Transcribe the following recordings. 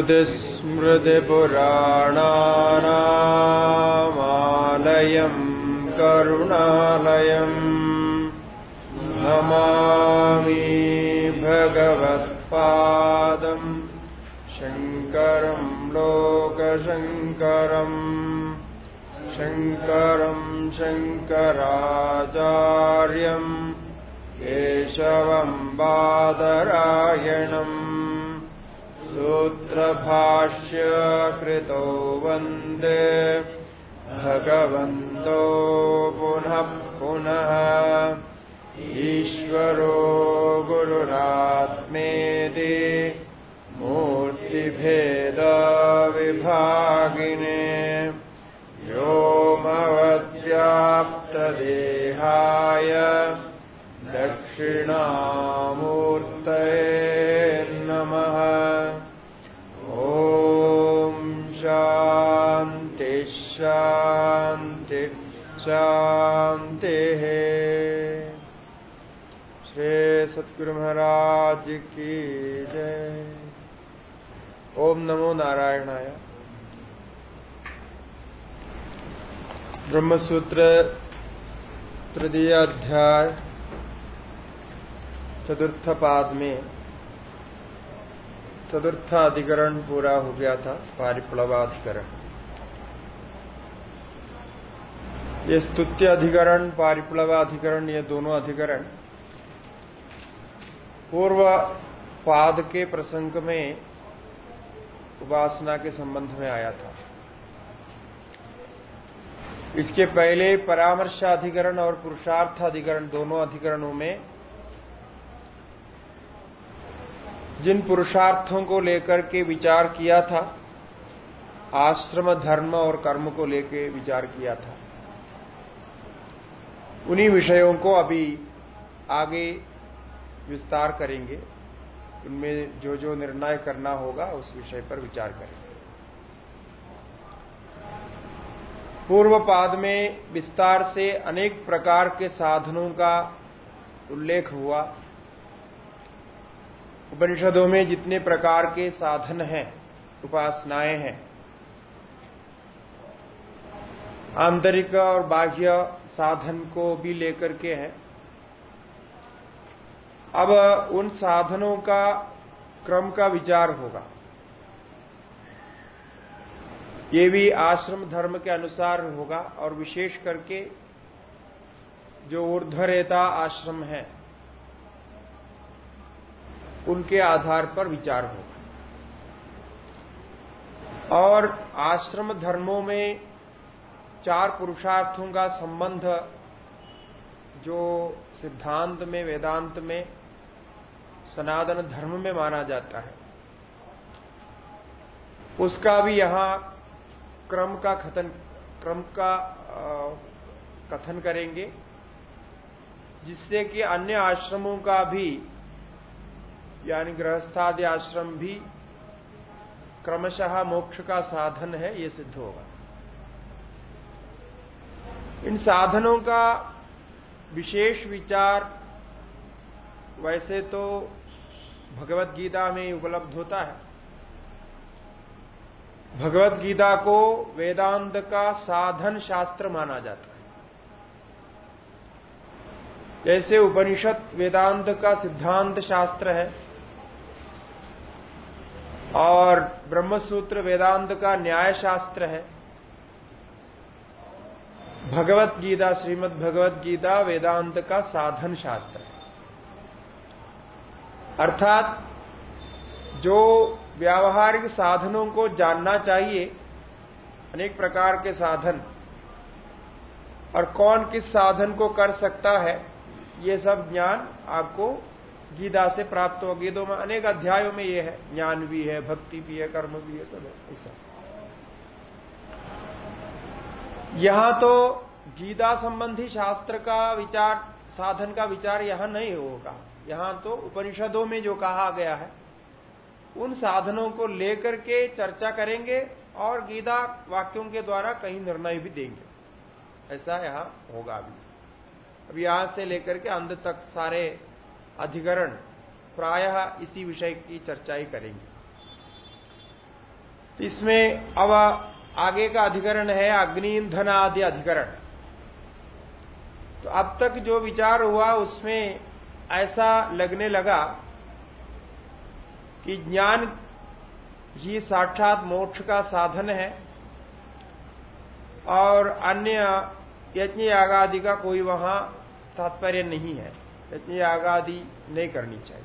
श्रुतिस्मृतिपुराणानामालयम् करुणालयम् नमामि भगवत्पादम् शङ्करम् लोकशङ्करम् शङ्करम् शङ्कराचार्यम् केशवम् बादरायणम् सूत्रभाष्य कृतो वन्दे। भगवन्तो पुनः पुनः। ईश्वरो गुरुरात्मेति मूर्तिभेदविभागिने। व्योमवद्व्याप्तदेहाय दक्षिणामूर्तये शान्तिः। श्री सतगुरु महाराज की जय। ओम नमो नारायणाय। ब्रह्मसूत्र तृतीय अध्याय, चतुर्थ पाद में, चतुर्थ अधिकरण पूरा हो गया था, पारिप्लवाधिकरण। ये स्तुत्य अधिकरण पारिप्लवाधिकरण ये दोनों अधिकरण पूर्व पाद के प्रसंग में उपासना के संबंध में आया था। इसके पहले परामर्श अधिकरण और पुरुषार्थ अधिकरण दोनों अधिकरणों में जिन पुरुषार्थों को लेकर के विचार किया था, आश्रम, धर्म और कर्म को लेकर विचार किया था। उन्हीं विषयों को अभी आगे विस्तार करेंगे। उनमें जो जो निर्णय करना होगा, उस विषय पर विचार करेंगे। पूर्व पाद में विस्तार से अनेक प्रकार के साधनों का उल्लेख हुआ। उपनिषदों में जितने प्रकार के साधन हैं, उपासनाएँ हैं, आंतरिक और बाह्य साधन को भी लेकर के हैं। अब उन साधनों का क्रम का विचार होगा। ये भी आश्रम धर्म के अनुसार होगा और विशेष करके जो ऊर्धरेता आश्रम है, उनके आधार पर विचार होगा। और आश्रम धर्मों में चार पुरुषार्थों का संबंध जो सिद्धांत में, वेदांत में, सनातन धर्म में माना जाता है। उसका भी यहाँ क्रम का कथन, क्रम का कथन करेंगे, जिससे कि अन्य आश्रमों का भी, यानी गृहस्थादि आश्रम भी क्रमशः मोक्ष का साधन है, ये सिद्ध होगा। इन साधनों का विशेष विचार वैसे तो भगवत गीता में उपलब्ध होता है। भगवत गीता को वेदांत का साधन शास्त्र माना जाता है। जैसे उपनिषद वेदांत का सिद्धांत शास्त्र है और ब्रह्मसूत्र वेदांत का न्याय शास्त्र है। भगवत गीता श्रीमद भगवत गीता वेदांत का साधन शास्त्र। है अर्थात, जो व्यावहारिक साधनों को जानना चाहिए, अनेक प्रकार के साधन, और कौन किस साधन को कर सकता है, ये सब ज्ञान आपको गीता से प्राप्त हो गीतों में अनेक अध्यायों में ये है, ज्ञान भी है, भक्ति भी है, कर्म भी है, सब है, ऐसा। यहाँ तो गीता संबंधी शास्त्र का विचार, साधन का विचार यहाँ नहीं होगा। यहाँ तो उपनिषदों में जो कहा गया है, उन साधनों को लेकर के चर्चा करेंगे और गीता वाक्यों के द्वारा कहीं निर्णय भी देंगे। ऐसा यहाँ होगा अभी। अब यहाँ से लेकर के अंत तक सारे अधिकरण प्रायः इसी विषय की चर्चा ही करेंगे। इसमें अब आगे का अधिकरण है अग्नि ईंधन आदि अधिकरण। तो अब तक जो विचार हुआ, उसमें ऐसा लगने लगा कि ज्ञान ही साक्षात मोक्ष का साधन है और अन्य यज्ञ यागादि का कोई वहाँ तात्पर्य नहीं है। यज्ञ यागादि नहीं करनी चाहिए।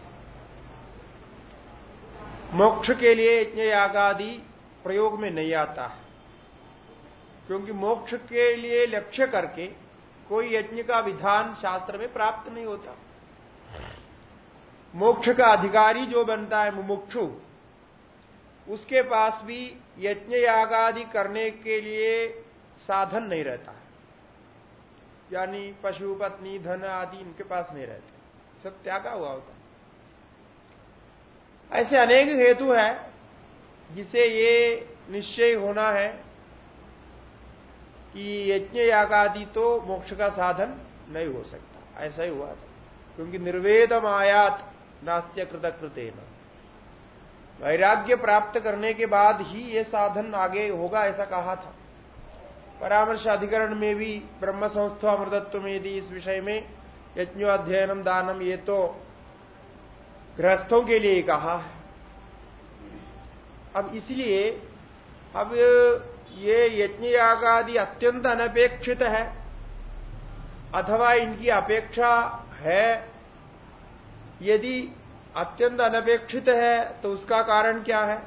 मोक्ष के लिए यज्ञ यागादि प्रयोग में नहीं आता है। क्योंकि मोक्ष के लिए लक्ष्य करके कोई यज्ञ का विधान शास्त्र में प्राप्त नहीं होता। मोक्ष का अधिकारी जो बनता है मुमुक्षु, उसके पास भी यज्ञ यागादि करने के लिए साधन नहीं रहता है। यानी पशु, पत्नी, धन आदि इनके पास नहीं रहते। सब त्यागा हुआ होता ऐसे अनेक हेतु है जिसे ये निश्चय होना है कि यज्ञ यागादि तो मोक्ष का साधन नहीं हो सकता। ऐसा ही हुआ था। क्योंकि निर्वेदम आयात नास्त्य कृतकृतेन वैराग्य प्राप्त करने के बाद ही ये साधन आगे होगा ऐसा कहा था। परामर्श अधिकरण में भी ब्रह्म संस्था अमृतत्व में यदि इस विषय में यज्ञो अध्ययनम दानम ये तो गृहस्थों के लिए कहा है। अब इसलिए अब ये यज्ञ यागादि अत्यंत अनपेक्षित है। अथवा इनकी अपेक्षा है। यदि अत्यंत अनपेक्षित है तो उसका कारण क्या है?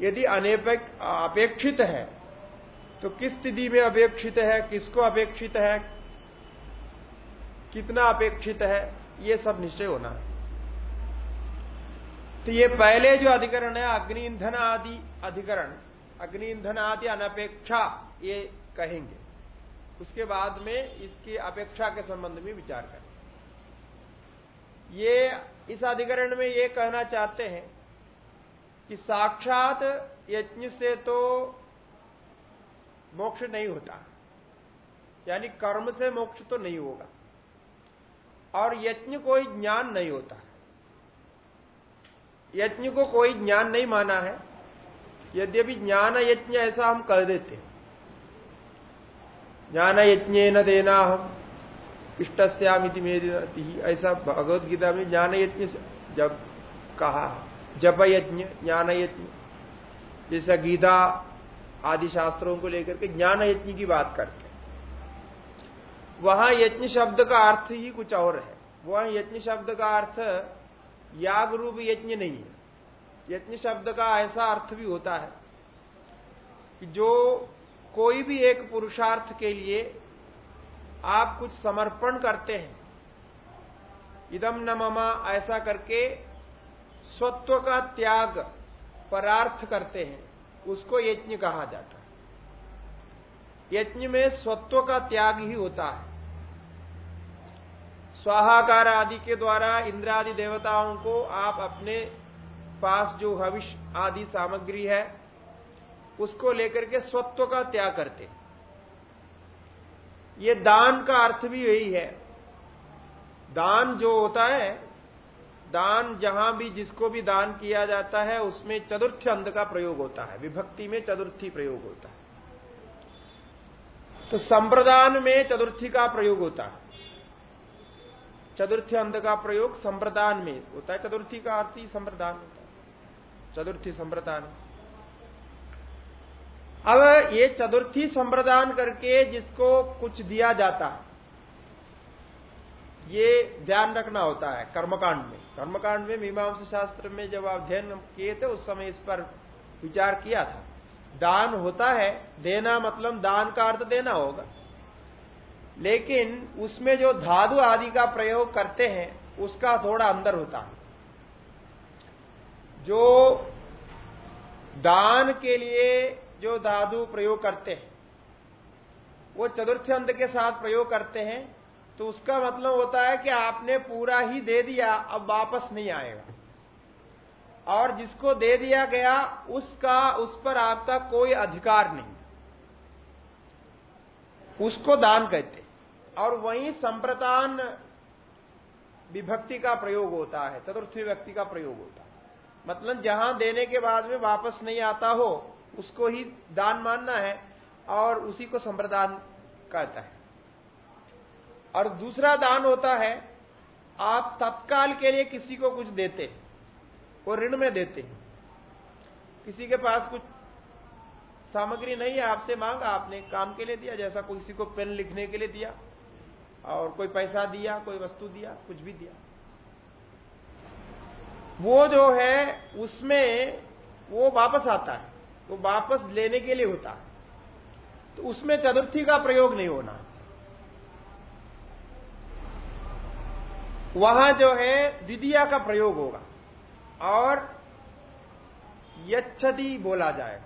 यदि अपेक्षित है तो किस स्थिति में अपेक्षित है? किसको अपेक्षित है? कितना अपेक्षित है? ये सब निश्चय होना है। तो ये पहले जो अधिकरण है अग्नि ईंधन आदि अधिकरण अग्नि ईंधन आदि अनपेक्षा ये कहेंगे। उसके बाद में इसकी अपेक्षा के संबंध में विचार करें। ये इस अधिकरण में ये कहना चाहते हैं कि साक्षात यज्ञ से तो मोक्ष नहीं होता। यानी कर्म से मोक्ष तो नहीं होगा। और यज्ञ कोई ज्ञान नहीं होता। यज्ञ को कोई ज्ञान नहीं माना है। यद्यपि ज्ञान यज्ञ ऐसा हम कह देते ज्ञान यज्ञ न देना हम इष्टस्यामिति मेरी ऐसा भगवत गीता में ज्ञान यज्ञ जब कहा जप यज्ञ ज्ञान यज्ञ जैसा गीता आदि शास्त्रों को लेकर के ज्ञान यज्ञ की बात करते वहाँ यज्ञ शब्द का अर्थ ही कुछ और है। वह यज्ञ शब्द का अर्थ याग रूप यज्ञ नहीं है। यज्ञ शब्द का ऐसा अर्थ भी होता है कि जो कोई भी एक पुरुषार्थ के लिए आप कुछ समर्पण करते हैं इदम न ममा, ऐसा करके स्वत्व का त्याग परार्थ करते हैं, उसको यज्ञ कहा जाता है। यज्ञ में स्वत्व का त्याग ही होता है। स्वाहाकार आदि के द्वारा इंद्रादि देवताओं को आप अपने पास जो हविष आदि सामग्री है, उसको लेकर के स्वत्व का त्याग करते ये दान का अर्थ भी यही है। दान जो होता है, दान जहाँ भी जिसको भी दान किया जाता है, उसमें चतुर्थी अंध का प्रयोग होता है, विभक्ति में चतुर्थी प्रयोग होता है। तो संप्रदान में चतुर्थी का प्रयोग होता है। चतुर्थी अंध का प्रयोग संप्रदान में होता है। चतुर्थी का अर्थ ही संप्रदान होता है। चतुर्थी संप्रदान। अब ये चतुर्थी संप्रदान करके जिसको कुछ दिया जाता है, ये ध्यान रखना होता है कर्मकांड में। कर्मकांड में मीमांसा शास्त्र में जब अध्ययन किए थे, उस समय इस पर विचार किया था। दान होता है, देना मतलब दान का अर्थ देना होगा। लेकिन उसमें जो धातु आदि का प्रयोग करते हैं, उसका थोड़ा अंदर होता है। जो दान के लिए जो धातु प्रयोग करते हैं, वो चतुर्थ अंत के साथ प्रयोग करते हैं तो उसका मतलब होता है कि आपने पूरा ही दे दिया, अब वापस नहीं आएगा। और जिसको दे दिया गया, उसका, उस पर आपका कोई अधिकार नहीं। उसको दान कहते और वहीं संप्रदान विभक्ति का प्रयोग होता है, चतुर्थी व्यक्ति का प्रयोग होता है। मतलब जहाँ देने के बाद में वापस नहीं आता हो, उसको ही दान मानना है और उसी को संप्रदान कहता है। और दूसरा दान होता है, आप तत्काल के लिए किसी को कुछ देते, वो ऋण में देते। किसी के पास कुछ सामग्री नहीं है, आपसे मांगा, आपने काम के लिए दिया, जैसा किसी को पेन लिखने के लिए दिया, और कोई पैसा दिया, कोई वस्तु दिया, कुछ भी दिया। वो जो है, उसमें वो वापस आता है। वो वापस लेने के लिए होता है। तो उसमें चतुर्थी का प्रयोग नहीं होना। वहाँ जो है, द्वितीया का प्रयोग होगा। और यच्छदी बोला जाएगा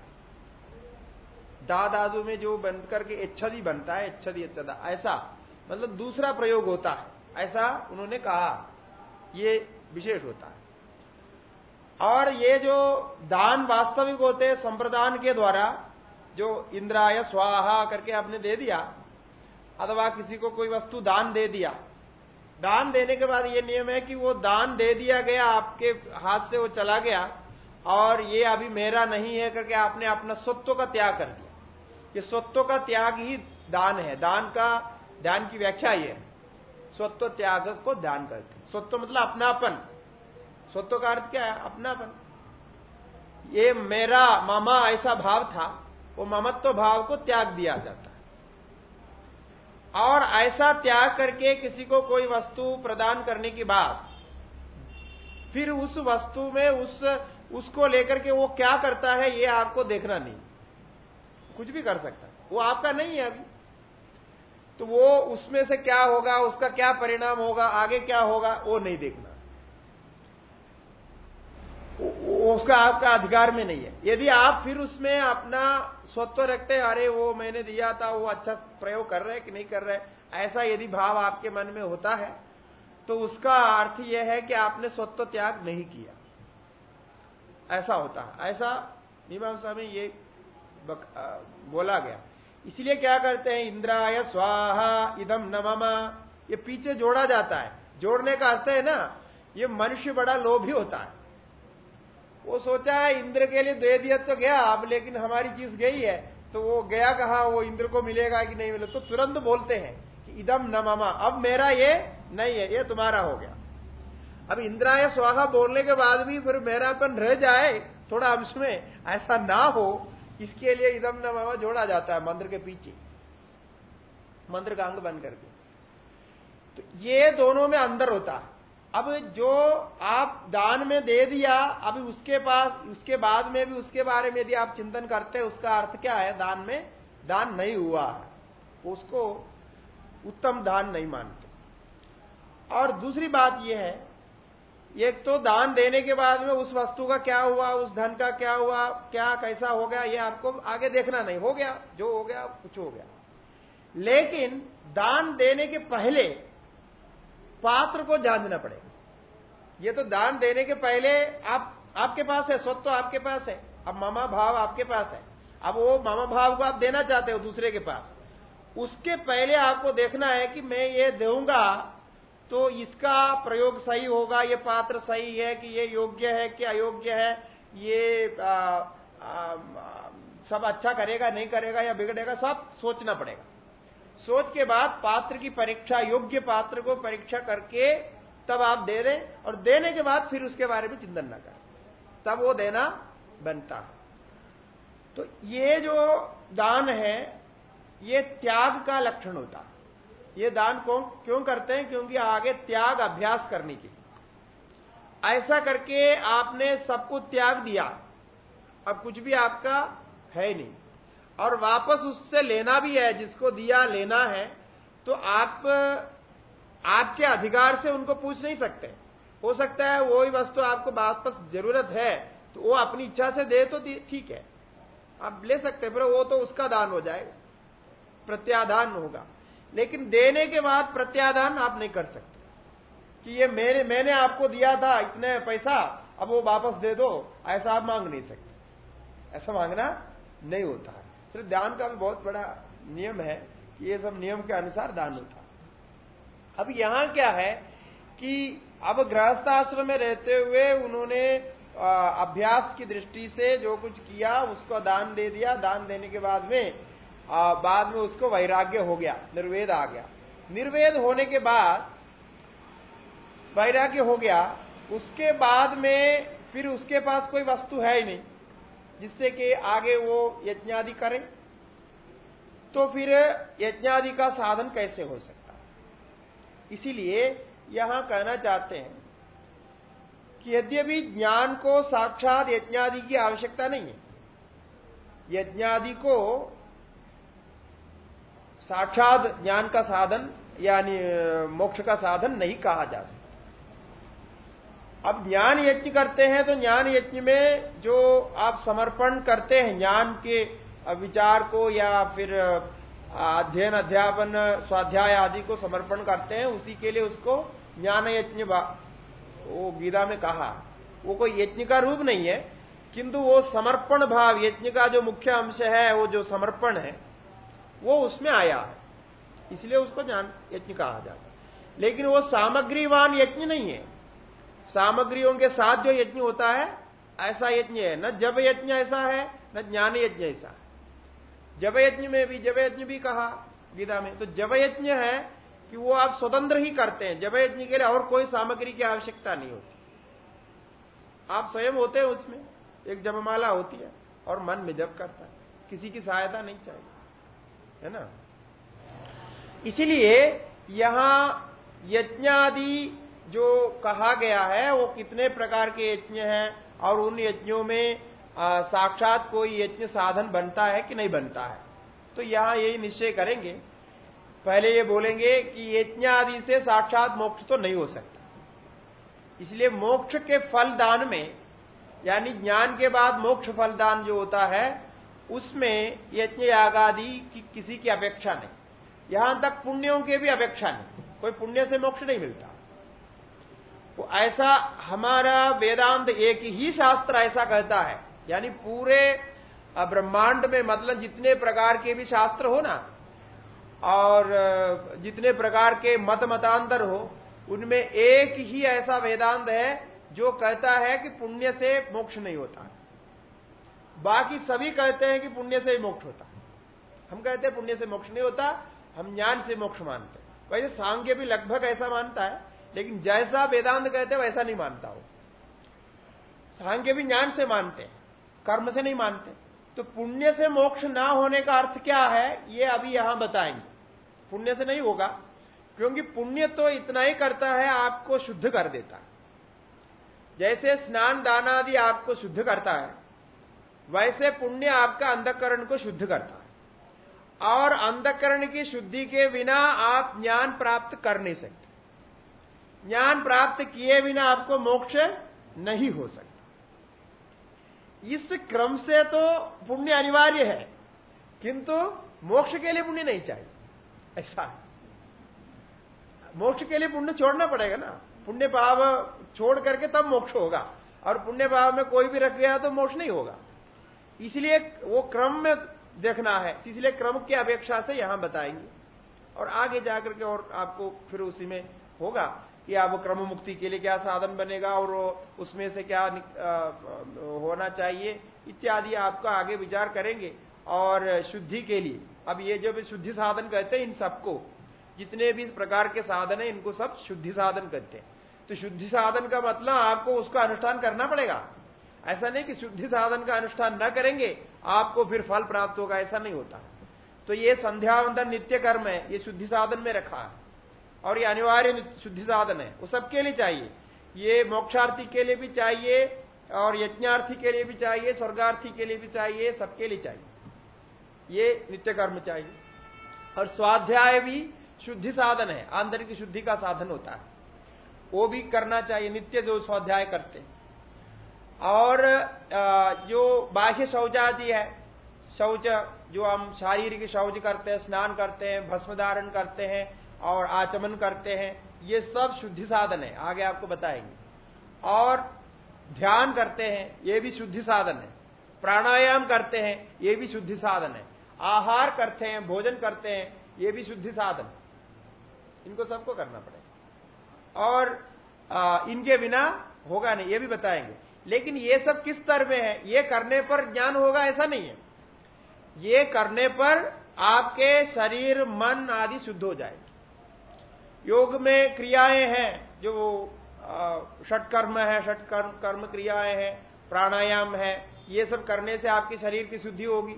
दादादु में जो बन करके इच्छदी बनता है इच्छदी इच्छदा ऐसा मतलब दूसरा प्रयोग होता है। ऐसा उन्होंने कहा। ये विशेष होता है। और ये जो दान वास्तविक होते हैं, संप्रदान के द्वारा, जो इंद्राय, स्वाहा करके आपने दे दिया, अथवा किसी को कोई वस्तु दान दे दिया, दान देने के बाद ये नियम है कि वो दान दे दिया गया, आपके हाथ से वो चला गया, और ये अभी मेरा नहीं है करके आपने अपना स्वत्व का त्याग कर दिया। ये स्वत्व का त्याग ही दान है। दान का, दान की व्याख्या ये है। स्वत्व त्याग को दान करते स्वत्व मतलब अपनापन। स्वत्व का अर्थ क्या है? अपनापन ये मेरा, मामा ऐसा भाव था, वो ममत्व भाव को त्याग दिया जाता है। और ऐसा त्याग करके किसी को कोई वस्तु प्रदान करने की बात, फिर उस वस्तु में उस, उसको लेकर के वो क्या करता है, ये आपको देखना नहीं। कुछ भी कर सकता वो आपका नहीं है अभी। तो वो उसमें से क्या होगा, उसका क्या परिणाम होगा, आगे क्या होगा, वो नहीं देखना। उसका आपका अधिकार में नहीं है। यदि आप फिर उसमें अपना स्वत्व रखते हैं अरे वो मैंने दिया था वो अच्छा प्रयोग कर रहे कि नहीं कर रहे ऐसा यदि भाव आपके मन में होता है तो उसका अर्थ यह है कि आपने स्वत्व त्याग नहीं किया। ऐसा होता है। ऐसा मीमांसा में ये बक, आ, बोला गया। इसलिए क्या करते हैं इंद्राय स्वाहा इदम नममा ये पीछे जोड़ा जाता है। जोड़ने का अर्थ है ना ये मनुष्य बड़ा लोभी होता है। वो सोचा है, इंद्र के लिए दे दिया तो गया, अब लेकिन हमारी चीज़ गई है तो वो गया कहा, वो इंद्र को मिलेगा कि नहीं मिलेगा? तो तुरंत बोलते हैं कि इदम न मामा, अब मेरा ये नहीं है, ये तुम्हारा हो गया। अब इंद्राय स्वाहा बोलने के बाद भी फिर मेरापन रह जाए, थोड़ा अंश में, ऐसा ना हो, इसके लिए इदम न मामा जोड़ा जाता है मंत्र के पीछे। मंत्र का अंग बन करके। तो ये दोनों में अंदर होता है। अब जो आप दान में दे दिया, अभी उसके पास, उसके बाद में भी उसके बारे में यदि आप चिंतन करते हैं, उसका अर्थ क्या है? दान में दान नहीं हुआ। है उसको उत्तम दान नहीं मानते। और दूसरी बात यह है, एक तो दान देने के बाद में उस वस्तु का क्या हुआ, उस धन का क्या हुआ, क्या, कैसा हो गया, ये आपको आगे देखना नहीं। हो गया, जो हो गया, कुछ हो गया। लेकिन दान देने के पहले पात्र को जानना पड़ेगा। ये तो दान देने के पहले आप आपके पास है स्वत्व आपके पास है अब मामा भाव आपके पास है। अब वो मामा भाव को आप देना चाहते हो दूसरे के पास। उसके पहले आपको देखना है कि मैं ये दूँगा तो इसका प्रयोग सही होगा ये पात्र सही है कि ये योग्य है कि अयोग्य है ये आ, आ, सब अच्छा करेगा नहीं करेगा या बिगड़ेगा सब सोचना पड़ेगा। सोच के बाद पात्र की परीक्षा, योग्य पात्र को परीक्षा करके तब आप दे दें और देने के बाद फिर उसके बारे में चिंतन न करें। तब वो देना बनता है। तो ये जो दान है, ये त्याग का लक्षण होता है। ये दान को क्यों करते हैं? क्योंकि आगे त्याग अभ्यास करने के ऐसा करके आपने सबको त्याग दिया। अब कुछ भी आपका है नहीं। और वापस उससे लेना भी है, जिसको दिया लेना है तो आप, आपके अधिकार से उनको पूछ नहीं सकते। हो सकता है वही वस्तु आपको वापस ज़रूरत है तो वो अपनी इच्छा से दे तो ठीक है। आप ले सकते हैं, पर वो तो उसका दान हो जाएगा प्रत्याधान होगा। लेकिन देने के बाद प्रत्याधान आप नहीं कर सकते। कि ये मेरे, मैंने आपको दिया था इतने पैसा, अब वो वापस दे दो, ऐसा आप मांग नहीं सकते। ऐसा मांगना नहीं होता। है सिर्फ़ दान का भी बहुत बड़ा नियम है कि ये सब नियम के अनुसार दान होता अब यहाँ क्या है कि अब गृहस्थाश्रम में रहते हुए उन्होंने अभ्यास की दृष्टि से जो कुछ किया उसको दान दे दिया। दान देने के बाद में आ, बाद में उसको वैराग्य हो गया निर्वेद आ गया। निर्वेद होने के बाद वैराग्य हो गया उसके बाद में फिर उसके पास कोई वस्तु है ही नहीं। जिससे कि आगे वो यज्ञादि करें तो फिर यज्ञादि का साधन कैसे हो सकता? इसीलिए यहाँ कहना चाहते हैं कि यद्यपि ज्ञान को साक्षात यज्ञादि की आवश्यकता नहीं है, यज्ञादि को साक्षात ज्ञान का साधन, यानी मोक्ष का साधन नहीं कहा जा सकता। अब ज्ञान यज्ञ करते हैं तो ज्ञान यज्ञ में जो आप समर्पण करते हैं, ज्ञान के विचार को या फिर अध्ययन, अध्यापन, स्वाध्याय आदि को समर्पण करते हैं, उसी के लिए उसको ज्ञान यज्ञ वो गीता में कहा। वो कोई यज्ञ का रूप नहीं है, किंतु वो समर्पण भाव, यज्ञ का जो मुख्य अंश है, वो जो समर्पण है, वो उसमें आया है। इसलिए उसको ज्ञान यज्ञ कहा जाता है। लेकिन वो सामग्रीवान यज्ञ नहीं है। सामग्रियों के साथ जो यज्ञ होता है, ऐसा यज्ञ है। न जब यज्ञ ऐसा है, न ज्ञान यज्ञ ऐसा है। जब यज्ञ में भी, जब यज्ञ भी कहा गीता में तो जब यज्ञ है कि वो आप स्वतंत्र ही करते हैं। जब यज्ञ के लिए और कोई सामग्री की आवश्यकता नहीं होती। आप स्वयं होते हैं उसमें, एक जपमाला होती है और मन में जप करता है। किसी की सहायता नहीं चाहिए, है ना? इसीलिए यहाँ यज्ञादि जो कहा गया है, वो कितने प्रकार के यज्ञ हैं और उन यज्ञों में साक्षात कोई यज्ञ साधन बनता है कि नहीं बनता है? तो यहाँ यही निश्चय करेंगे। पहले ये बोलेंगे कि यज्ञ आदि से साक्षात मोक्ष तो नहीं हो सकता। इसलिए मोक्ष के फलदान में, यानी ज्ञान के बाद मोक्ष फलदान जो होता है, उसमें यज्ञ याग आदि की किसी की अपेक्षा नहीं। यहाँ तक पुण्यों के भी अपेक्षा नहीं। कोई पुण्य से मोक्ष नहीं मिलता। वो ऐसा हमारा वेदांत एक ही शास्त्र ऐसा कहता है। यानी पूरे ब्रह्मांड में मतलब जितने प्रकार के भी शास्त्र हो ना, और जितने प्रकार के मत मतांतर हो, उनमें एक ही ऐसा वेदांत है जो कहता है कि पुण्य से मोक्ष नहीं होता। बाकी सभी कहते हैं कि पुण्य से ही मोक्ष होता। हम कहते हैं पुण्य से मोक्ष नहीं होता, हम ज्ञान से मोक्ष मानते हैं। वैसे सांख्य भी लगभग ऐसा मानता है। लेकिन जैसा वेदांत कहते वैसा नहीं मानता हो सांख्य भी ज्ञान से मानते हैं, कर्म से नहीं मानते तो पुण्य से मोक्ष ना होने का अर्थ क्या है, ये अभी यहाँ बताएँगे। पुण्य से नहीं होगा, क्योंकि पुण्य तो इतना ही करता है, आपको शुद्ध कर देता है। जैसे स्नान, दान आदि आपको शुद्ध करता है, वैसे पुण्य आपका अंधकरण को शुद्ध करता है। और अंधकरण की शुद्धि के बिना आप ज्ञान प्राप्त कर नहीं सकते। ज्ञान प्राप्त किए बिना आपको मोक्ष नहीं हो सकता। इस क्रम से तो पुण्य अनिवार्य है, किंतु मोक्ष के लिए पुण्य नहीं चाहिए। ऐसा मोक्ष के लिए पुण्य छोड़ना पड़ेगा ना। पुण्य भाव छोड़ करके तब मोक्ष होगा, और पुण्य भाव में कोई भी रख गया तो मोक्ष नहीं होगा। इसलिए वो क्रम में देखना है। इसलिए क्रम की अपेक्षा से यहाँ बताएँगे। और आगे जाकर के और आपको फिर उसी में होगा। कि अब क्रम मुक्ति के लिए क्या साधन बनेगा और उसमें से क्या होना चाहिए, इत्यादि आपका आगे विचार करेंगे। और शुद्धि के लिए, अब ये जो भी शुद्धि साधन कहते हैं इन सबको, जितने भी प्रकार के साधन है, इनको सब शुद्धि साधन कहते हैं। तो शुद्धि साधन का मतलब आपको उसका अनुष्ठान करना पड़ेगा। ऐसा नहीं कि शुद्धि साधन का अनुष्ठान न करेंगे, आपको फिर फल प्राप्त होगा, ऐसा नहीं होता। तो ये संध्यावंदन नित्य कर्म है, ये शुद्धि साधन में रखा है। और ये अनिवार्य शुद्धि साधन है। वो सबके लिए चाहिए। ये मोक्षार्थी के लिए भी चाहिए और यज्ञार्थी के लिए भी चाहिए, स्वर्गार्थी के लिए भी चाहिए, सबके लिए चाहिए। ये नित्य कर्म चाहिए। और स्वाध्याय भी शुद्धि साधन है। आंतरिक शुद्धि का साधन होता है। वो भी करना चाहिए। नित्य जो स्वाध्याय करते हैं। और जो बाह्य शौचादि है, शौच, जो हम शारीरिक शौच करते हैं, स्नान करते हैं, भस्म धारण करते हैं और आचमन करते हैं ये सब शुद्धि साधन है आगे आपको बताएँगे। और ध्यान करते हैं ये भी शुद्धि साधन है। प्राणायाम करते हैं ये भी शुद्धि साधन है। आहार करते हैं भोजन करते हैं ये भी शुद्धि साधन। इनको सबको करना पड़ेगा। और आ, इनके बिना होगा नहीं ये भी बताएँगे। लेकिन ये सब किस स्तर में है? ये करने पर ज्ञान होगा ऐसा नहीं है। ये करने पर आपके शरीर मन आदि शुद्ध हो जाएगी। योग में क्रियाएँ हैं, जो षटकर्म है, षटकर्म, कर्म क्रियाएँ हैं, प्राणायाम है, ये सब करने से आपके शरीर की शुद्धि होगी।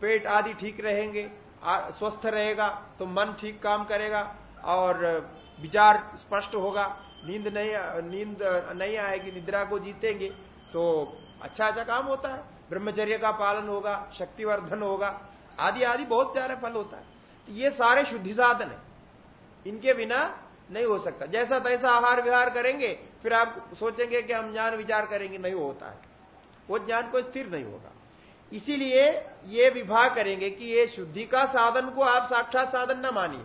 पेट आदि ठीक रहेंगे स्वस्थ रहेगा तो मन ठीक काम करेगा, और विचार स्पष्ट होगा, नींद नहीं नींद नहीं आएगी, निद्रा को जीतेंगे तो अच्छा अच्छा काम होता है। ब्रह्मचर्य का पालन होगा, शक्तिवर्धन होगा, आदि आदि बहुत सारे फल होता है। तो ये सारे शुद्धि साधन है। इनके बिना नहीं हो सकता। जैसा तैसा आहार विहार करेंगे, फिर आप सोचेंगे कि हम ज्ञान विचार करेंगे, नहीं होता है। वो ज्ञान को स्थिर नहीं होगा। इसीलिए ये विभाग करेंगे कि ये शुद्धि का साधन को आप साक्षात साधन न मानिए।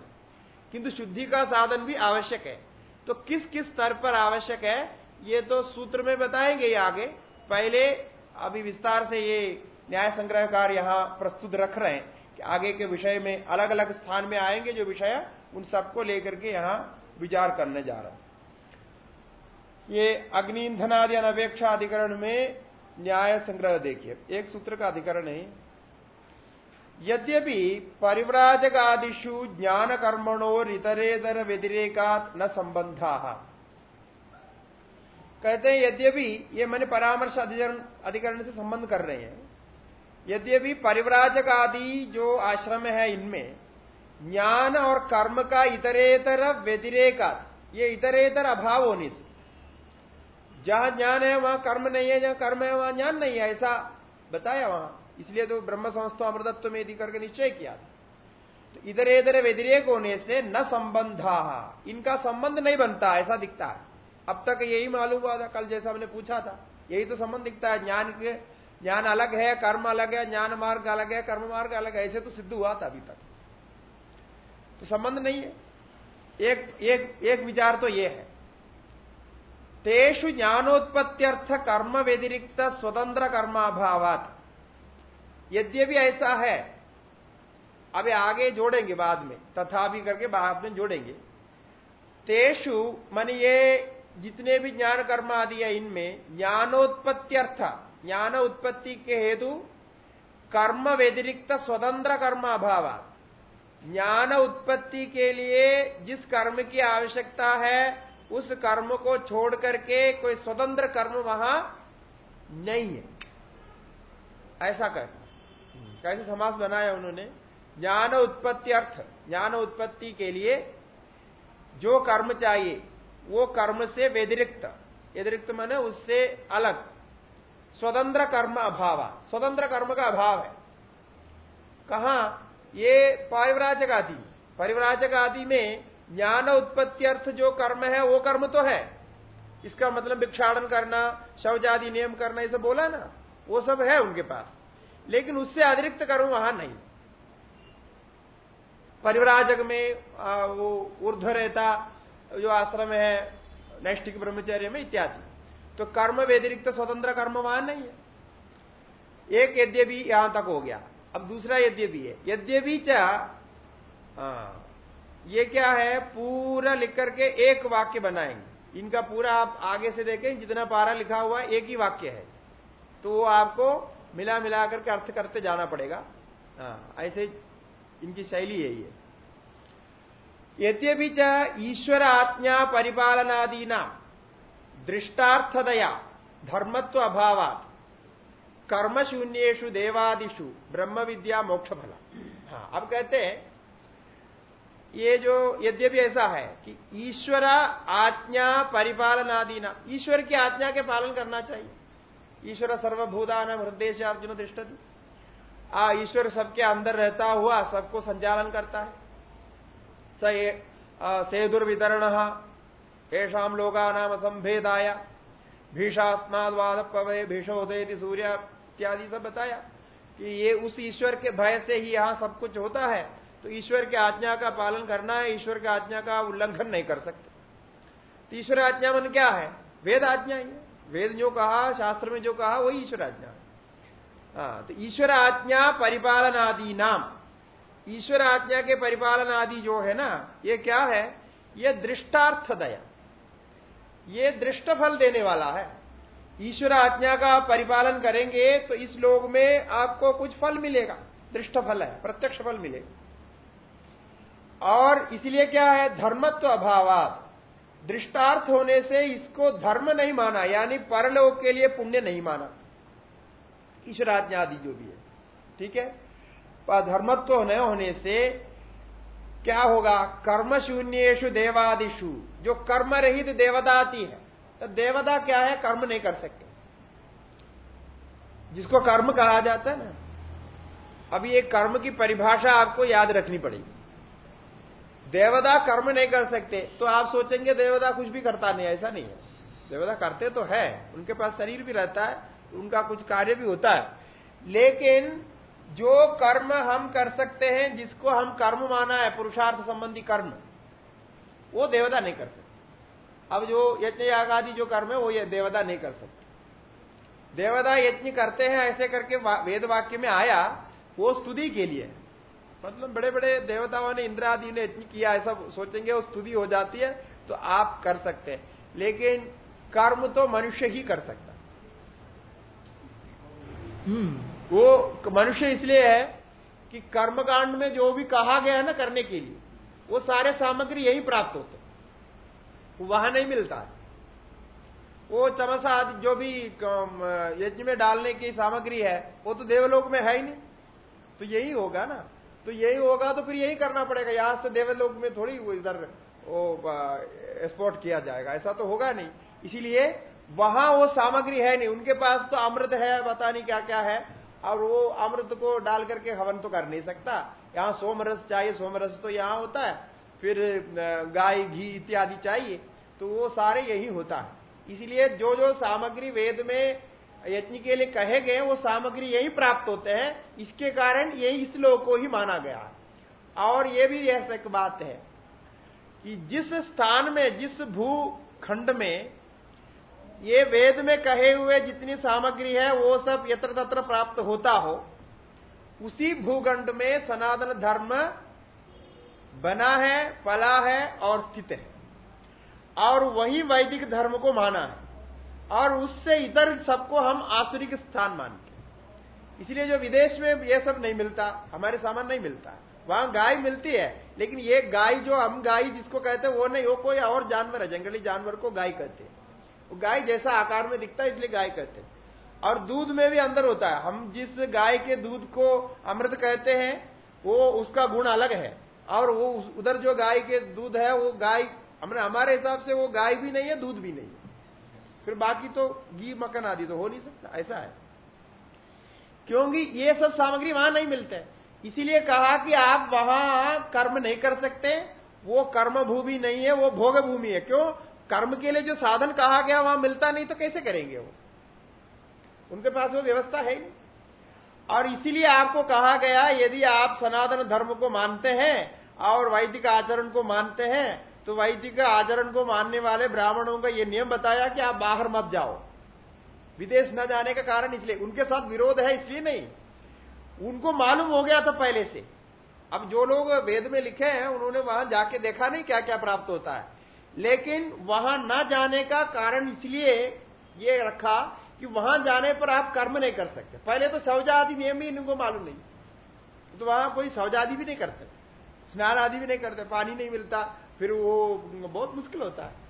किंतु शुद्धि का साधन भी आवश्यक है। तो किस किस स्तर पर आवश्यक है, ये तो सूत्र में बताएँगे ये आगे। पहले अभी विस्तार से ये न्याय संग्रहकार यहाँ प्रस्तुत रख रहे हैं। आगे के विषय में अलग अलग स्थान में आएँगे जो विषय उन सबको लेकर के यहाँ विचार करने जा रहा ये अग्नि ईंधनादि अनपेक्षा अधिकरण में न्याय संग्रह देखिए। एक सूत्र का अधिकरण है। यद्यपि परिव्राजकादिशु ज्ञान कर्मणोर इतरेतर व्यतिरेकात न संबंधा कहते हैं, यद्यपि ये मैंने परामर्श अधिकरण से संबंध कर रहे हैं। यद्यपि परिव्राजक आदि जो आश्रम है इनमें, ज्ञान और कर्म का इतरेतर व्यतिरेकात ये इतरेतर अभाव होने से, जहाँ ज्ञान है, वहाँ कर्म नहीं है, जहाँ कर्म है, वहाँ ज्ञान नहीं है, ऐसा बताया वहाँ। इसलिए तो ब्रह्म संस्था अमृतत्व में यदि करके निश्चय किया तो इधर इधर व्यतिरेक होने से न संबंधा, इनका संबंध नहीं बनता, ऐसा दिखता है। अब तक यही मालूम हुआ था, कल जैसा हमने पूछा था, यही तो संबंध दिखता है, ज्ञान के ज्ञान अलग है, कर्म अलग है, ज्ञान मार्ग अलग है, कर्म मार्ग अलग है, ऐसे तो सिद्ध हुआ था अभी तक। तो संबंध नहीं है। एक एक एक विचार तो ये है। तेषु ज्ञानोत्पत्त्यर्थ कर्म व्यतिरिक्त स्वतंत्र कर्माभावात। यद्यपि ऐसा है, अभी आगे जोड़ेंगे बाद में तथा भी करके बाद में जोड़ेंगे। तेषु, मन ये जितने भी ज्ञान कर्म आदि है इनमें, ज्ञानोत्पत्त्यर्थ ज्ञान उत्पत्ति के हेतु कर्म व्यतिरिक्त स्वतंत्र कर्म अभाव। ज्ञान उत्पत्ति के लिए जिस कर्म की आवश्यकता है, उस कर्म को छोड़ करके कोई स्वतंत्र कर्म वहाँ नहीं है। ऐसा कर कैसे समास बनाया उन्होंने? ज्ञान उत्पत्ति अर्थ, ज्ञान उत्पत्ति के लिए जो कर्म चाहिए, वो कर्म से व्यतिरिक्त। व्यतिरिक्त माने उससे अलग। स्वतंत्र कर्म अभाव। स्वतंत्र कर्म का अभाव है। कहा? ये परिवराजक आदि परिवराजक आदि में ज्ञान उत्पत्ति अर्थ जो कर्म है, वो कर्म तो है। इसका मतलब भिक्षाड़न करना, शवजादि नियम करना, ये सब बोला ना? वो सब है उनके पास। लेकिन उससे अतिरिक्त कर्म वहाँ नहीं। परिवराजक में वो ऊर्ध रहता, जो आश्रम है, नैष्ठिक ब्रह्मचर्य में, इत्यादि। तो कर्म व्यतिरिक्त स्वतंत्र कर्म वहाँ नहीं है। एक यद्यपि यहाँ तक हो गया अब दूसरा यद्यपि है। यद्यपि चा ये क्या है? पूरा लिख करके एक वाक्य बनाएँगे। इनका पूरा आप आगे से देखें जितना पारा लिखा हुआ एक ही वाक्य है। तो वो आपको मिला मिला करके अर्थ करते जाना पड़ेगा। हाँ, ऐसे इनकी शैली यही है यद्यपि च ईश्वर आज्ञा परिपालनादीना। दृष्टार्थदया धर्मत्व अभाव कर्मशून्येशु देवादिशु ब्रह्म विद्या मोक्ष फला हाँ अब कहते हैं, ये जो, यद्यपि ऐसा है कि ईश्वर आज्ञा परिपालनादीना, ईश्वर की आज्ञा के पालन करना चाहिए। ईश्वर सर्वभूतान हृदय से अर्जुन दृष्टि आ, ईश्वर सबके अंदर रहता हुआ सबको संचालन करता है। स सेदुर्वितरण ऐसा लोगा नाम संभेदाया भीषास्माद पवय भीषोदय सूर्य इत्यादि सब बताया कि ये उस ईश्वर के भय से ही यहाँ सब कुछ होता है तो ईश्वर की आज्ञा का पालन करना है, ईश्वर की आज्ञा का उल्लंघन नहीं कर सकते। तो ईश्वर आज्ञा मन क्या है? वेद आज्ञा ही है। वेद जो कहा, शास्त्र में जो कहा, वही ईश्वर आज्ञा हाँ। तो ईश्वर आज्ञा परिपालन आदि नाम। ईश्वर आज्ञा के परिपालन आदि जो है ना, ये क्या है? ये दृष्टार्थ दया ये दृष्ट फल देने वाला है। ईश्वर आज्ञा का परिपालन करेंगे तो इस लोग में आपको कुछ फल मिलेगा। दृष्ट फल है, प्रत्यक्ष फल मिलेगा। और इसलिए क्या है? धर्मत्व अभावात। दृष्टार्थ होने से इसको धर्म नहीं माना, यानी परलोक के लिए पुण्य नहीं माना। ईश्वराज्ञा आदि जो भी है, ठीक है? धर्मत्व न होने से क्या होगा? कर्म शून्येशु देवादिशु जो कर्म रहित देवदा आती है तो देवता क्या है? कर्म नहीं कर सकते। जिसको कर्म कहा जाता है ना, अभी ये कर्म की परिभाषा आपको याद रखनी पड़ेगी। देवता कर्म नहीं कर सकते तो आप सोचेंगे देवता कुछ भी करता नहीं, ऐसा नहीं है। देवता करते तो है, उनके पास शरीर भी रहता है, उनका कुछ कार्य भी होता है। लेकिन जो कर्म हम कर सकते हैं, जिसको हम कर्म माना है, पुरुषार्थ संबंधी कर्म वो देवता नहीं कर सकते। अब जो यज्ञ याग आदि जो कर्म है वो ये देवता नहीं कर सकते। देवता यज्ञ करते हैं ऐसे करके वेद वाक्य में आया वो स्तुति के लिए। मतलब बड़े बड़े देवताओं ने इंद्र आदि ने यज्ञ किया ऐसा सोचेंगे वो स्तुति हो जाती है तो आप कर सकते हैं। लेकिन कर्म तो मनुष्य ही कर सकता। हम्म। वो मनुष्य इसलिए है कि कर्मकांड में जो भी कहा गया है ना करने के लिए। वो सारे सामग्री यही प्राप्त होते वहाँ नहीं मिलता वो चमसा आदि जो भी यज्ञ में डालने की सामग्री है, वो तो देवलोक में है ही नहीं। तो यही होगा ना। तो यही होगा तो फिर यही करना पड़ेगा। यहाँ से देवलोक में थोड़ी वो इधर वो एक्सपोर्ट किया जाएगा। ऐसा तो होगा नहीं। इसीलिए वहाँ वो सामग्री है नहीं। उनके पास तो अमृत है, पता नहीं क्या क्या है। और वो अमृत को डाल करके हवन तो कर नहीं सकता। यहाँ सोमरस चाहिए सोमरस तो यहाँ होता है। फिर गाय, घी इत्यादि चाहिए तो वो सारे यही होता है। इसलिए जो जो सामग्री वेद में यज्ञ के लिए कहे गए, वो सामग्री यही प्राप्त होते हैं। इसके कारण यही इस लोग को ही माना गया और ये भी ऐसा एक बात है कि जिस स्थान में, जिस भूखंड में ये वेद में कहे हुए जितनी सामग्री है, वो सब यत्र तत्र प्राप्त होता हो उसी भूखंड में सनातन धर्म बना है पला है और स्थित है। और वही वैदिक धर्म को माना है। और उससे इतर सबको हम आसुरिक स्थान मानते हैं। इसलिए जो विदेश में ये सब नहीं मिलता, हमारे सामान नहीं मिलता। वहाँ गाय मिलती है, लेकिन ये गाय जो हम गाय जिसको कहते हैं, वो नहीं, वो कोई और जानवर है, जंगली जानवर को गाय कहते हैं। गाय जैसा आकार में दिखता है, इसलिए गाय कहते हैं। और दूध में भी अंदर होता है। हम जिस गाय के दूध को अमृत कहते हैं, वो उसका गुण अलग है। और वो उधर जो गाय के दूध है, वो गाय, हमने, हमारे हिसाब से वो गाय भी नहीं है, दूध भी नहीं है। फिर बाकी तो घी, मक्खन आदि तो हो नहीं सकता, ऐसा है। क्योंकि ये सब सामग्री वहाँ नहीं मिलते इसीलिए कहा कि आप वहाँ कर्म नहीं कर सकते, वो कर्म भूमि नहीं है, वो भोग भूमि है। क्यों? कर्म के लिए जो साधन कहा गया, वहाँ मिलता नहीं तो कैसे करेंगे वो? उनके पास वो व्यवस्था है नहीं। और इसीलिए आपको कहा गया, यदि आप सनातन धर्म को मानते हैं और वैदिक आचरण को मानते हैं तो वैदिक आचरण को मानने वाले ब्राह्मणों का यह नियम बताया कि आप बाहर मत जाओ। विदेश न जाने का कारण इसलिए, उनके साथ विरोध है इसलिए नहीं। उनको मालूम हो गया था पहले से। अब जो लोग वेद में लिखे हैं, उन्होंने वहाँ जाके देखा नहीं क्या क्या प्राप्त होता है। लेकिन वहाँ न जाने का कारण इसलिए ये रखा कि वहाँ जाने पर आप कर्म नहीं कर सकते। पहले तो सौजा आदि नियम ही इनको मालूम नहीं। तो वहाँ कोई सौजा आदि भी नहीं करते। स्नान आदि भी नहीं करते, पानी नहीं मिलता, फिर वो बहुत मुश्किल होता है।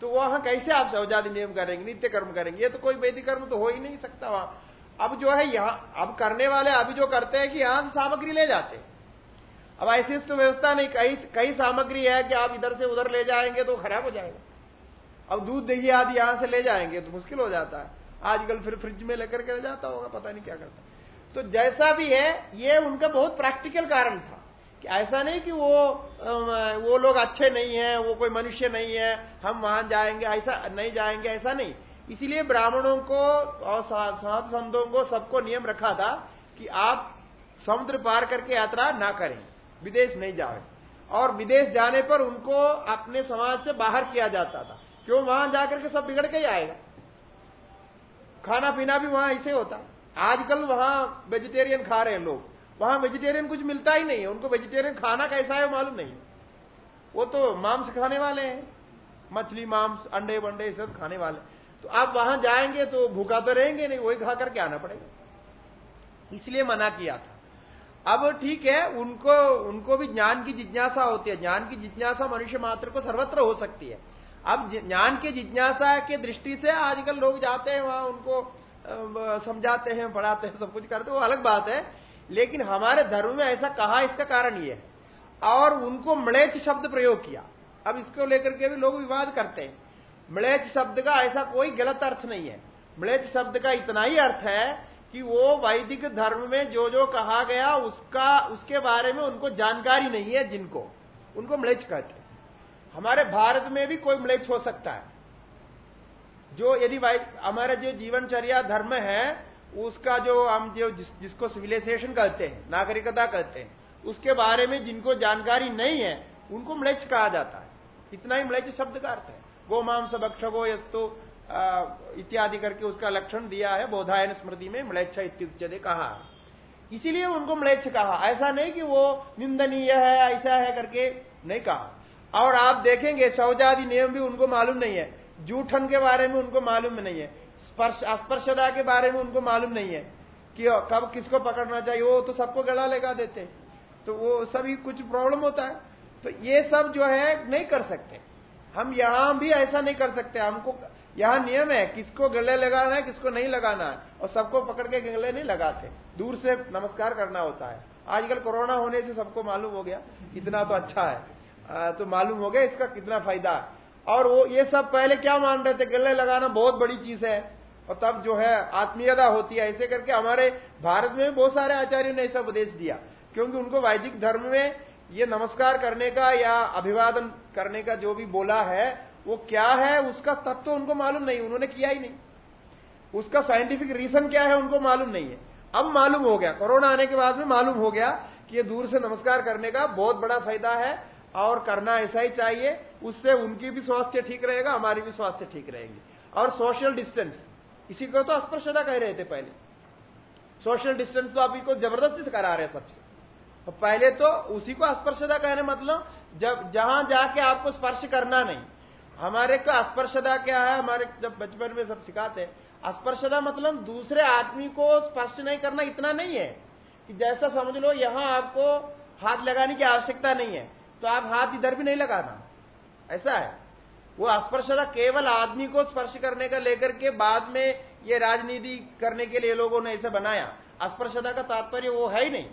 तो वहाँ कैसे आप सौजादी नियम करेंगे, नित्य कर्म करेंगे? ये तो कोई वैदिक कर्म तो हो ही नहीं सकता वहाँ। अब जो है यहाँ, अब करने वाले अभी जो करते हैं कि यहाँ से सामग्री ले जाते अब ऐसी तो व्यवस्था नहीं, कई कई सामग्री है कि आप इधर से उधर ले जाएँगे तो खराब हो जाएगा। अब दूध दही आदि यहाँ से ले जाएँगे तो मुश्किल हो जाता है। आजकल फिर फ्रिज में लेकर के जाता होगा, पता नहीं क्या करता। तो जैसा भी है, ये उनका बहुत प्रैक्टिकल कारण था कि ऐसा नहीं कि वो वो लोग अच्छे नहीं है, वो कोई मनुष्य नहीं है, हम वहाँ जाएँगे, ऐसा नहीं जाएँगे, ऐसा नहीं। इसीलिए ब्राह्मणों को और साधु संतों को सबको नियम रखा था कि आप समुद्र पार करके यात्रा ना करें, विदेश नहीं जाए। और विदेश जाने पर उनको अपने समाज से बाहर किया जाता था। क्यों? वहाँ जाकर के सब बिगड़ के ही आएगा। खाना पीना भी वहाँ ऐसे होता। आजकल वहाँ वेजिटेरियन खा रहे हैं लोग। वहाँ वेजिटेरियन कुछ मिलता ही नहीं है। उनको वेजिटेरियन खाना कैसा है मालूम नहीं। वो तो मांस खाने वाले हैं। मछली, मांस, अंडे वंडे सब खाने वाले तो आप वहाँ जाएँगे तो भूखा तो रहेंगे नहीं, वही खा करके आना पड़ेगा। इसलिए मना किया था। अब ठीक है, उनको उनको भी ज्ञान की जिज्ञासा होती है। ज्ञान की जिज्ञासा मनुष्य मात्र को सर्वत्र हो सकती है। अब ज्ञान के जिज्ञासा के दृष्टि से आजकल लोग जाते हैं, वहाँ उनको समझाते हैं, पढ़ाते हैं, सब कुछ करते हैं, वो अलग बात है। लेकिन हमारे धर्म में ऐसा कहा इसका कारण ये है। और उनको मलेच शब्द प्रयोग किया। अब इसको लेकर के भी लोग विवाद करते हैं। मलेच शब्द का ऐसा कोई गलत अर्थ नहीं है। मलेच शब्द का इतना ही अर्थ है कि वो वैदिक धर्म में जो जो कहा गया, उसका, उसके बारे में उनको जानकारी नहीं है जिनको। उनको मलेच कहते हमारे भारत में भी कोई मलेच हो सकता है। जो यदि हमारा जो जीवनचर्या धर्म है उसका जो हम जो जिस, जिसको सिविलाइजेशन कहते हैं नागरिकता कहते हैं उसके बारे में जिनको जानकारी नहीं है उनको मलेच कहा जाता है। इतना ही मलेच शब्द का अर्थ है। गोमांस भक्षगो यस्तु इत्यादि करके उसका लक्षण दिया है बोधायन स्मृति में मलेच्छ इत्युच्चते कहा। इसीलिए उनको मलेच्छ कहा। ऐसा नहीं कि वो निंदनीय है ऐसा है करके नहीं कहा। और आप देखेंगे शौचादि नियम भी उनको मालूम नहीं है। जूठन के बारे में उनको मालूम नहीं है। स्पर्श, अस्पर्शदा के बारे में उनको मालूम नहीं है कि कब किसको पकड़ना चाहिए। वो तो सबको गला लगा देते हैं। तो वो सभी कुछ प्रॉब्लम होता है। तो ये सब जो है, नहीं कर सकते। हम यहाँ भी ऐसा नहीं कर सकते। हमको यहाँ नियम है, किसको गले लगाना है, किसको नहीं लगाना है। और सबको पकड़ के गले नहीं लगाते। दूर से नमस्कार करना होता है। आजकल कोरोना होने से सबको मालूम हो गया, इतना तो अच्छा है। तो मालूम हो गया इसका कितना फ़ायदा। और वो ये सब पहले क्या मान रहे थे? गले लगाना बहुत बड़ी चीज़ है। और तब जो है, आत्मीयता होती है। ऐसे करके हमारे भारत में बहुत सारे आचार्यों ने ऐसा उपदेश दिया। क्योंकि उनको वैदिक धर्म में ये नमस्कार करने का या अभिवादन करने का जो भी बोला है, वो क्या है, उसका तत्व उनको मालूम नहीं। उन्होंने किया ही नहीं। उसका साइंटिफिक रीजन क्या है, उनको मालूम नहीं है। अब मालूम हो गया। कोरोना आने के बाद में मालूम हो गया कि ये दूर से नमस्कार करने का बहुत बड़ा फ़ायदा है। और करना ऐसा ही चाहिए, उससे उनकी भी स्वास्थ्य ठीक रहेगा, हमारी भी स्वास्थ्य ठीक रहेगी। और सोशल डिस्टेंस इसी को तो स्पर्शता कह रहे थे पहले। सोशल डिस्टेंस तो अभी को ज़बरदस्ती से करा रहे सबसे। तो पहले तो उसी को स्पर्शता कहने मतलब जब, जहाँ जाके आपको स्पर्श करना नहीं। हमारे को स्पर्शदा क्या है? हमारे जब बचपन में सब सिखाते हैं। मतलब दूसरे आदमी को स्पर्श नहीं करना इतना नहीं है कि जैसा समझ लो यहाँ आपको हाथ लगाने की आवश्यकता नहीं है। तो आप हाथ इधर भी नहीं लगाना। ऐसा है। वो स्पर्शदा केवल आदमी को स्पर्श करने का लेकर के बाद में ये राजनीति करने के लिए लोगों ने ऐसे बनाया। स्पर्शदा का तात्पर्य वो है ही नहीं।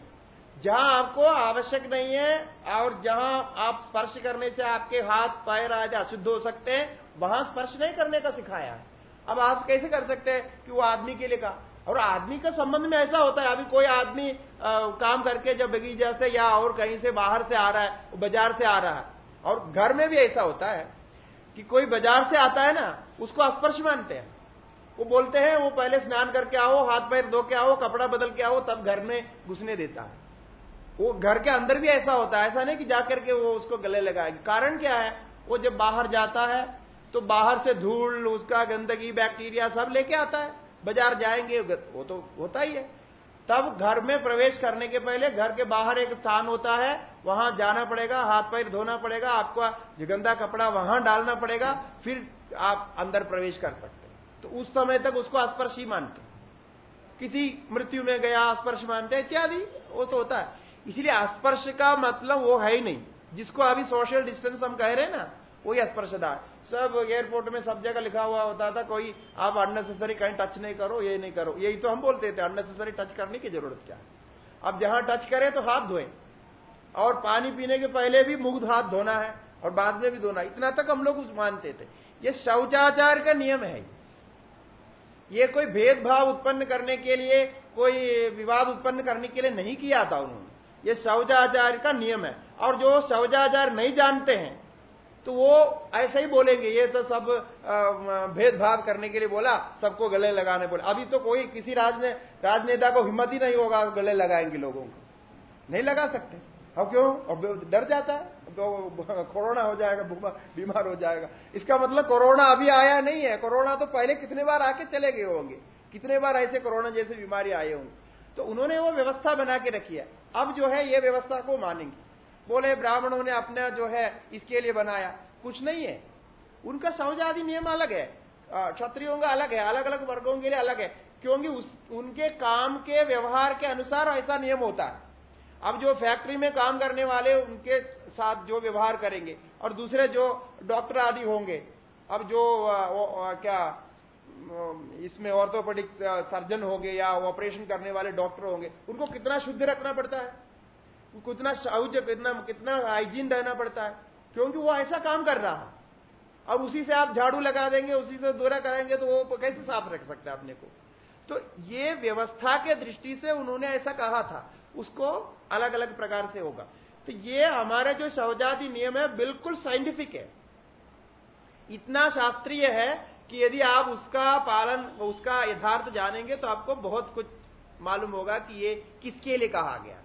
जहाँ आपको आवश्यक नहीं है और जहाँ आप स्पर्श करने से आपके हाथ पैर आज अशुद्ध हो सकते हैं, वहाँ स्पर्श नहीं करने का सिखाया है। अब आप कैसे कर सकते हैं कि वो आदमी के लिए कहा? और आदमी का संबंध में ऐसा होता है, अभी कोई आदमी काम करके जब बगीचा से या और कहीं से बाहर से आ रहा है, बाज़ार से आ रहा है, और घर में भी ऐसा होता है कि कोई बाज़ार से आता है ना, उसको स्पर्श मानते हैं। वो बोलते हैं, वो पहले स्नान करके आओ, हाथ पैर धो के आओ, कपड़ा बदल के आओ, तब घर में घुसने देता है। वो घर के अंदर भी ऐसा होता है, ऐसा नहीं कि जाकर के वो उसको गले लगाएगी। कारण क्या है? वो जब बाहर जाता है तो बाहर से धूल, उसका गंदगी, बैक्टीरिया सब लेके आता है। बाज़ार जाएँगे, वो तो होता ही है। तब घर में प्रवेश करने के पहले घर के बाहर एक स्थान होता है, वहाँ जाना पड़ेगा, हाथ पैर धोना पड़ेगा, आपका गंदा कपड़ा वहाँ डालना पड़ेगा, फिर आप अंदर प्रवेश कर सकते हैं। तो उस समय तक उसको स्पर्श ही। मानते किसी मृत्यु में गया स्पर्श मानते इत्यादि, वो तो होता है। इसलिए स्पर्श का मतलब वो है ही नहीं। जिसको अभी सोशल डिस्टेंस हम कह रहे हैं ना वही स्पर्शदा सब एयरपोर्ट में सब जगह लिखा हुआ होता था, कोई आप अननेसेसरी कहीं टच नहीं करो, ये नहीं करो। यही तो हम बोलते थे अननेसेसरी टच करने की ज़रूरत क्या है? अब जहाँ टच करें तो हाथ धोए। और पानी पीने के पहले भी मुग्ध हाथ धोना है, और बाद में भी धोना इतना तक हम लोग उस मानते थे। ये शौचाचार का नियम है ये कोई भेदभाव उत्पन्न करने के लिए, कोई विवाद उत्पन्न करने के लिए नहीं किया था उन्होंने। ये शौचाचार का नियम है। और जो शौचाचार नहीं जानते हैं तो वो ऐसे ही बोलेंगे, ये तो सब भेदभाव करने के लिए बोला, सबको गले लगाने बोला। अभी तो कोई किसी राजने राजनेता को हिम्मत ही नहीं होगा गले लगाएँगे लोगों को। नहीं लगा सकते। अब क्यों? अब डर जाता है। तो कोरोना हो जाएगा बीमार हो जाएगा। इसका मतलब कोरोना अभी आया नहीं है। कोरोना तो पहले कितने बार आके चले गए होंगे? कितने बार ऐसे कोरोना जैसे बीमारी आए होंगे? तो उन्होंने वो व्यवस्था बना के रखी है। अब जो है, ये व्यवस्था को मानेंगे। बोले, ब्राह्मणों ने अपना जो है, इसके लिए बनाया। कुछ नहीं है। उनका समझ आदि नियम अलग है। क्षत्रियों का अलग है। अलग अलग वर्गों के लिए अलग है। क्योंकि उस, उनके काम के व्यवहार के अनुसार ऐसा नियम होता है। अब जो फैक्ट्री में काम करने वाले, उनके साथ जो व्यवहार करेंगे, और दूसरे जो डॉक्टर आदि होंगे, अब जो क्या इसमें ऑर्थोपेडिक सर्जन होंगे या ऑपरेशन करने वाले डॉक्टर होंगे, उनको कितना शुद्ध रखना पड़ता है? कितना शौच कितना कितना हाइजीन रहना पड़ता है। क्योंकि वो ऐसा काम कर रहा है। अब उसी से आप झाड़ू लगा देंगे, उसी से दौरा करेंगे तो वो कैसे साफ़ रख सकते हैं अपने को? तो ये व्यवस्था के दृष्टि से उन्होंने ऐसा कहा था। उसको अलग अलग प्रकार से होगा। तो ये हमारे जो शवजाति नियम है, बिल्कुल साइंटिफिक है। इतना शास्त्रीय है कि यदि आप उसका पालन, उसका यथार्थ जानेंगे तो आपको बहुत कुछ मालूम होगा कि ये किसके लिए कहा गया।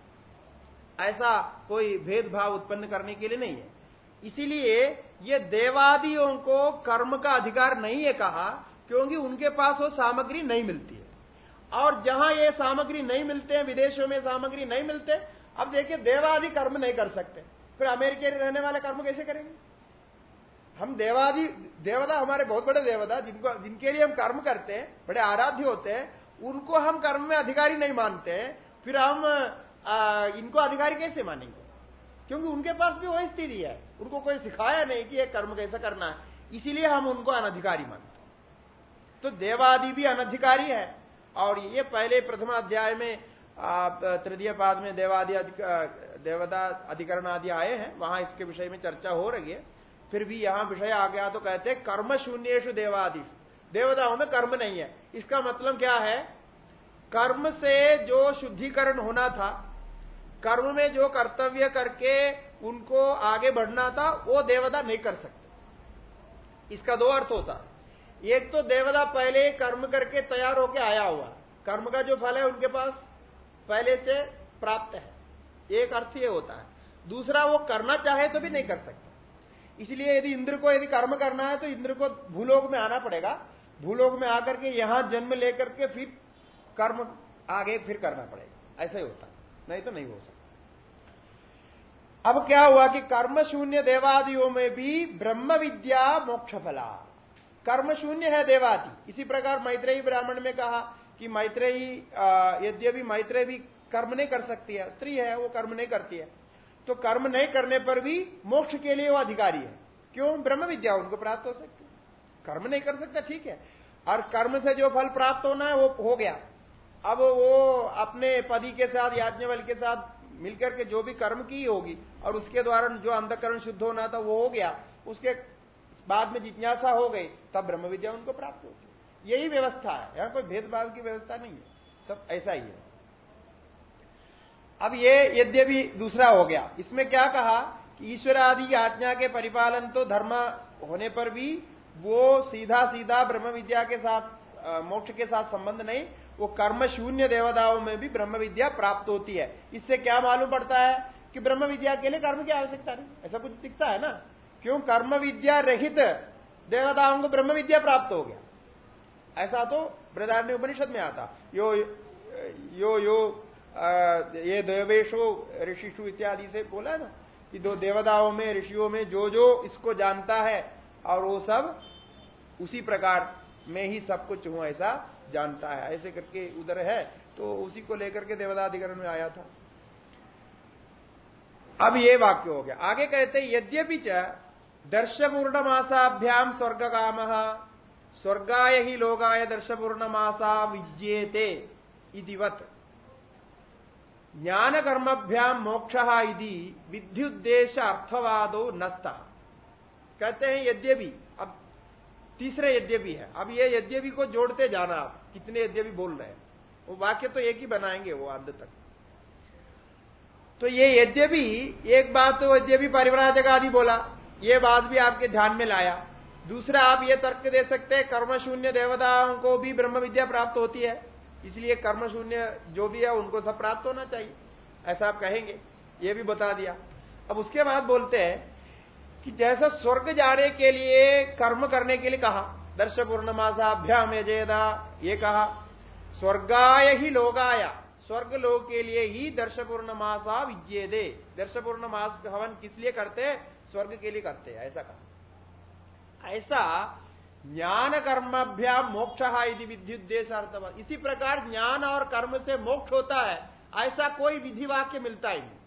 ऐसा कोई भेदभाव उत्पन्न करने के लिए नहीं है। इसीलिए ये देवादियों को कर्म का अधिकार नहीं है कहा, क्योंकि उनके पास वो सामग्री नहीं मिलती है। और जहाँ ये सामग्री नहीं मिलते हैं, विदेशों में सामग्री नहीं मिलते, अब देखिए देवादि कर्म नहीं कर सकते। फिर अमेरिका रहने वाले कर्म कैसे करेंगे? हम देवादि, देवता हमारे बहुत बड़े देवता जिनको, जिनके लिए हम कर्म करते हैं, बड़े आराध्य होते हैं, उनको हम कर्म में अधिकारी नहीं मानते फिर हम आ, इनको अधिकारी कैसे मानेंगे? क्योंकि उनके पास भी वही स्थिति है। उनको कोई सिखाया नहीं कि यह कर्म कैसा करना है। इसीलिए हम उनको अनधिकारी मानते तो देवादि भी अनधिकारी है। और ये पहले प्रथम अध्याय में तृतीय पाद में देवादि देवता अधिकरण आदि आए हैं। वहाँ इसके विषय में चर्चा हो रही है। फिर भी यहाँ विषय आ गया तो कहते हैं कर्म शून्येशु देवादि। देवताओं में कर्म नहीं है। इसका मतलब क्या है? कर्म से जो शुद्धिकरण होना था कर्म में जो कर्तव्य करके उनको आगे बढ़ना था, वो देवता नहीं कर सकते। इसका दो अर्थ होता एक तो देवता पहले कर्म करके तैयार होके आया हुआ कर्म का जो फल है उनके पास, पहले से प्राप्त है। एक अर्थ ये होता है। दूसरा, वो करना चाहे तो भी नहीं कर सकता। इसलिए यदि इंद्र को यदि कर्म करना है तो इंद्र को भूलोक में आना पड़ेगा। भूलोक में आकर के यहाँ जन्म लेकर के फिर कर्म आगे फिर करना पड़ेगा। ऐसा ही होता नहीं तो नहीं हो सकता। अब क्या हुआ कि कर्म शून्य देवादियों में भी ब्रह्म विद्या मोक्ष फला। कर्म शून्य है देवादि। इसी प्रकार मैत्रेयी ब्राह्मण में कहा कि मैत्रेयी यद्यपि मैत्रेय भी कर्म नहीं कर सकती है, स्त्री है, वो कर्म नहीं करती है। तो कर्म नहीं करने पर भी मोक्ष के लिए वो अधिकारी है। क्यों? ब्रह्म विद्या उनको प्राप्त हो सकती कर्म नहीं कर सकता, ठीक है। और कर्म से जो फल प्राप्त होना है, वो हो गया। अब वो अपने पति के साथ याज्ञवल के साथ मिलकर के जो भी कर्म की होगी और उसके द्वारा जो अंधकरण शुद्ध होना था, वो हो गया। उसके बाद में जिज्ञासा हो गई, तब ब्रह्म विद्या उनको प्राप्त होती यही व्यवस्था है। यहाँ कोई भेदभाव की व्यवस्था नहीं है। सब ऐसा ही है। अब ये यद्यपि दूसरा हो गया। इसमें क्या कहा कि ईश्वर आदि आज्ञा के परिपालन तो धर्म होने पर भी वो सीधा सीधा ब्रह्म विद्या के साथ मोक्ष के साथ संबंध नहीं वो कर्म शून्य देवताओं में भी ब्रह्म विद्या प्राप्त होती है। इससे क्या मालूम पड़ता है कि ब्रह्म विद्या के लिए कर्म की आवश्यकता नहीं। ऐसा कुछ दिखता है ना? क्यों कर्म विद्या रहित देवताओं को ब्रह्म विद्या प्राप्त हो गया? ऐसा तो बृदारण्य उपनिषद में आता। यो यो यो ये देवेशो ऋषिशु इत्यादि से बोला ना कि दो देवताओं में, ऋषियों में जो जो इसको जानता है और वो सब उसी प्रकार में ही सब कुछ हूँ ऐसा जानता है, ऐसे करके उधर है तो उसी को लेकर के देवता अधिकरण में आया था। अब ये वाक्य हो गया। आगे कहते यद्यपि च दर्शपूर्णमासाभ्याम स्वर्ग काम स्वर्गाय ही लोगाय दर्शपूर्णमासा विज्येते इतिवत। ज्ञान कर्मभ्याम मोक्ष यदि विद्युद्देश अर्थवादो नस्ता कहते हैं, यद्यपि तीसरे यद्यपि है। अब ये यद्यपि को जोड़ते जाना आप, कितने यद्यपि बोल रहे हैं। वो वाक्य तो एक ही बनाएँगे वो अंत तक। तो ये यद्यपि, एक बात तो यद्यपि परिवराजक आदि बोला, ये बात भी आपके ध्यान में लाया। दूसरा, आप ये तर्क दे सकते हैं, कर्म शून्य देवताओं को भी ब्रह्म विद्या प्राप्त होती है। इसलिए कर्म शून्य जो भी है, उनको सब प्राप्त होना चाहिए। ऐसा आप कहेंगे, ये भी बता दिया। अब उसके बाद बोलते हैं कि जैसा स्वर्ग जाने के लिए कर्म करने के लिए कहा दर्श पूर्णमासाभ्याम यजेदा ये कहा, स्वर्गाय ही लोगाया स्वर्ग लोग के लिए ही दर्श पूर्णमासा विज्ञे दे दर्श पूर्णमास हवन किस लिए करते स्वर्ग के लिए करते ऐसा कहा। ऐसा ज्ञान कर्माभ्याम मोक्ष यदि विद्युद्देश इसी प्रकार ज्ञान और कर्म से मोक्ष होता है, ऐसा कोई विधि वाक्य मिलता ही नहीं।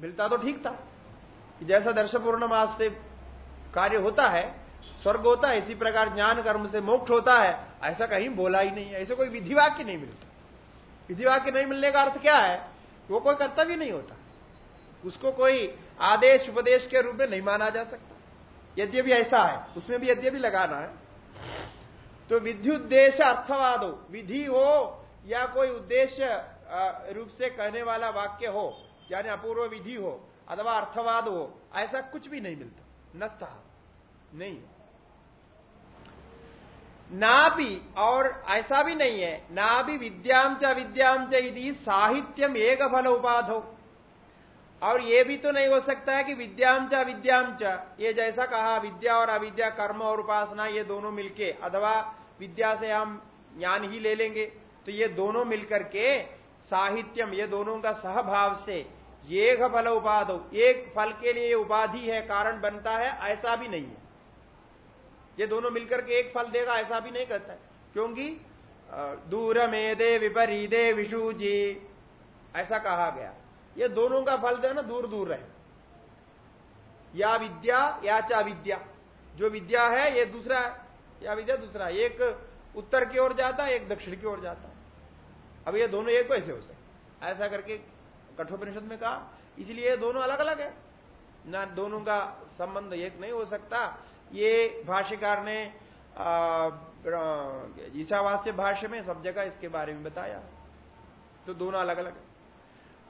मिलता तो ठीक था। जैसा दर्श पूर्णमास से कार्य होता है, स्वर्ग होता है, इसी प्रकार ज्ञान कर्म से मोक्ष होता है, ऐसा कहीं बोला ही नहीं है, ऐसे कोई विधि वाक्य नहीं मिलता। विधि वाक्य नहीं मिलने का अर्थ क्या है? वो कोई कर्तव्य नहीं होता। उसको कोई आदेश, उपदेश के रूप में नहीं माना जा सकता। यद्यपि ऐसा है, उसमें भी यद्यपि लगाना है। तो विधि उद्देश्य अर्थवाद हो विधि हो या कोई उद्देश्य रूप से कहने वाला वाक्य हो, यानी अपूर्व विधि हो अथवा अर्थवाद हो, ऐसा कुछ भी नहीं मिलता। नस्ता नहीं। ना भी, और ऐसा भी नहीं है, ना भी विद्याम च विद्याम च साहित्यम एक फल उपाध। और ये भी तो नहीं हो सकता है कि विद्याम च विद्याम च, ये जैसा कहा, विद्या और अविद्या, कर्म और उपासना, ये दोनों मिलके, अथवा विद्या से हम ज्ञान ही ले लेंगे तो ये दोनों मिलकर के साहित्यम ये दोनों का सहभाव से एक फल उपाध एक फल के लिए उपाधि है, कारण बनता है, ऐसा भी नहीं है। ये दोनों मिलकर के एक फल देगा, ऐसा भी नहीं कहता है। क्योंकि दूर में मेदे विपरीदे विषु जी ऐसा कहा गया। ये दोनों का फल देना दूर दूर रहे। या विद्या, या चा विद्या। जो विद्या है, ये दूसरा है। या विद्या दूसरा है। एक उत्तर की ओर जाता है, एक दक्षिण की ओर जाता है। अब ये दोनों एक कैसे हो सकते ऐसा करके कठोपनिषद में कहा, इसलिए दोनों अलग अलग है। ना दोनों का संबंध एक नहीं हो सकता। ये भाष्यकार ने ईशावास्य भाष्य में सब जगह इसके बारे में बताया। तो दोनों अलग अलग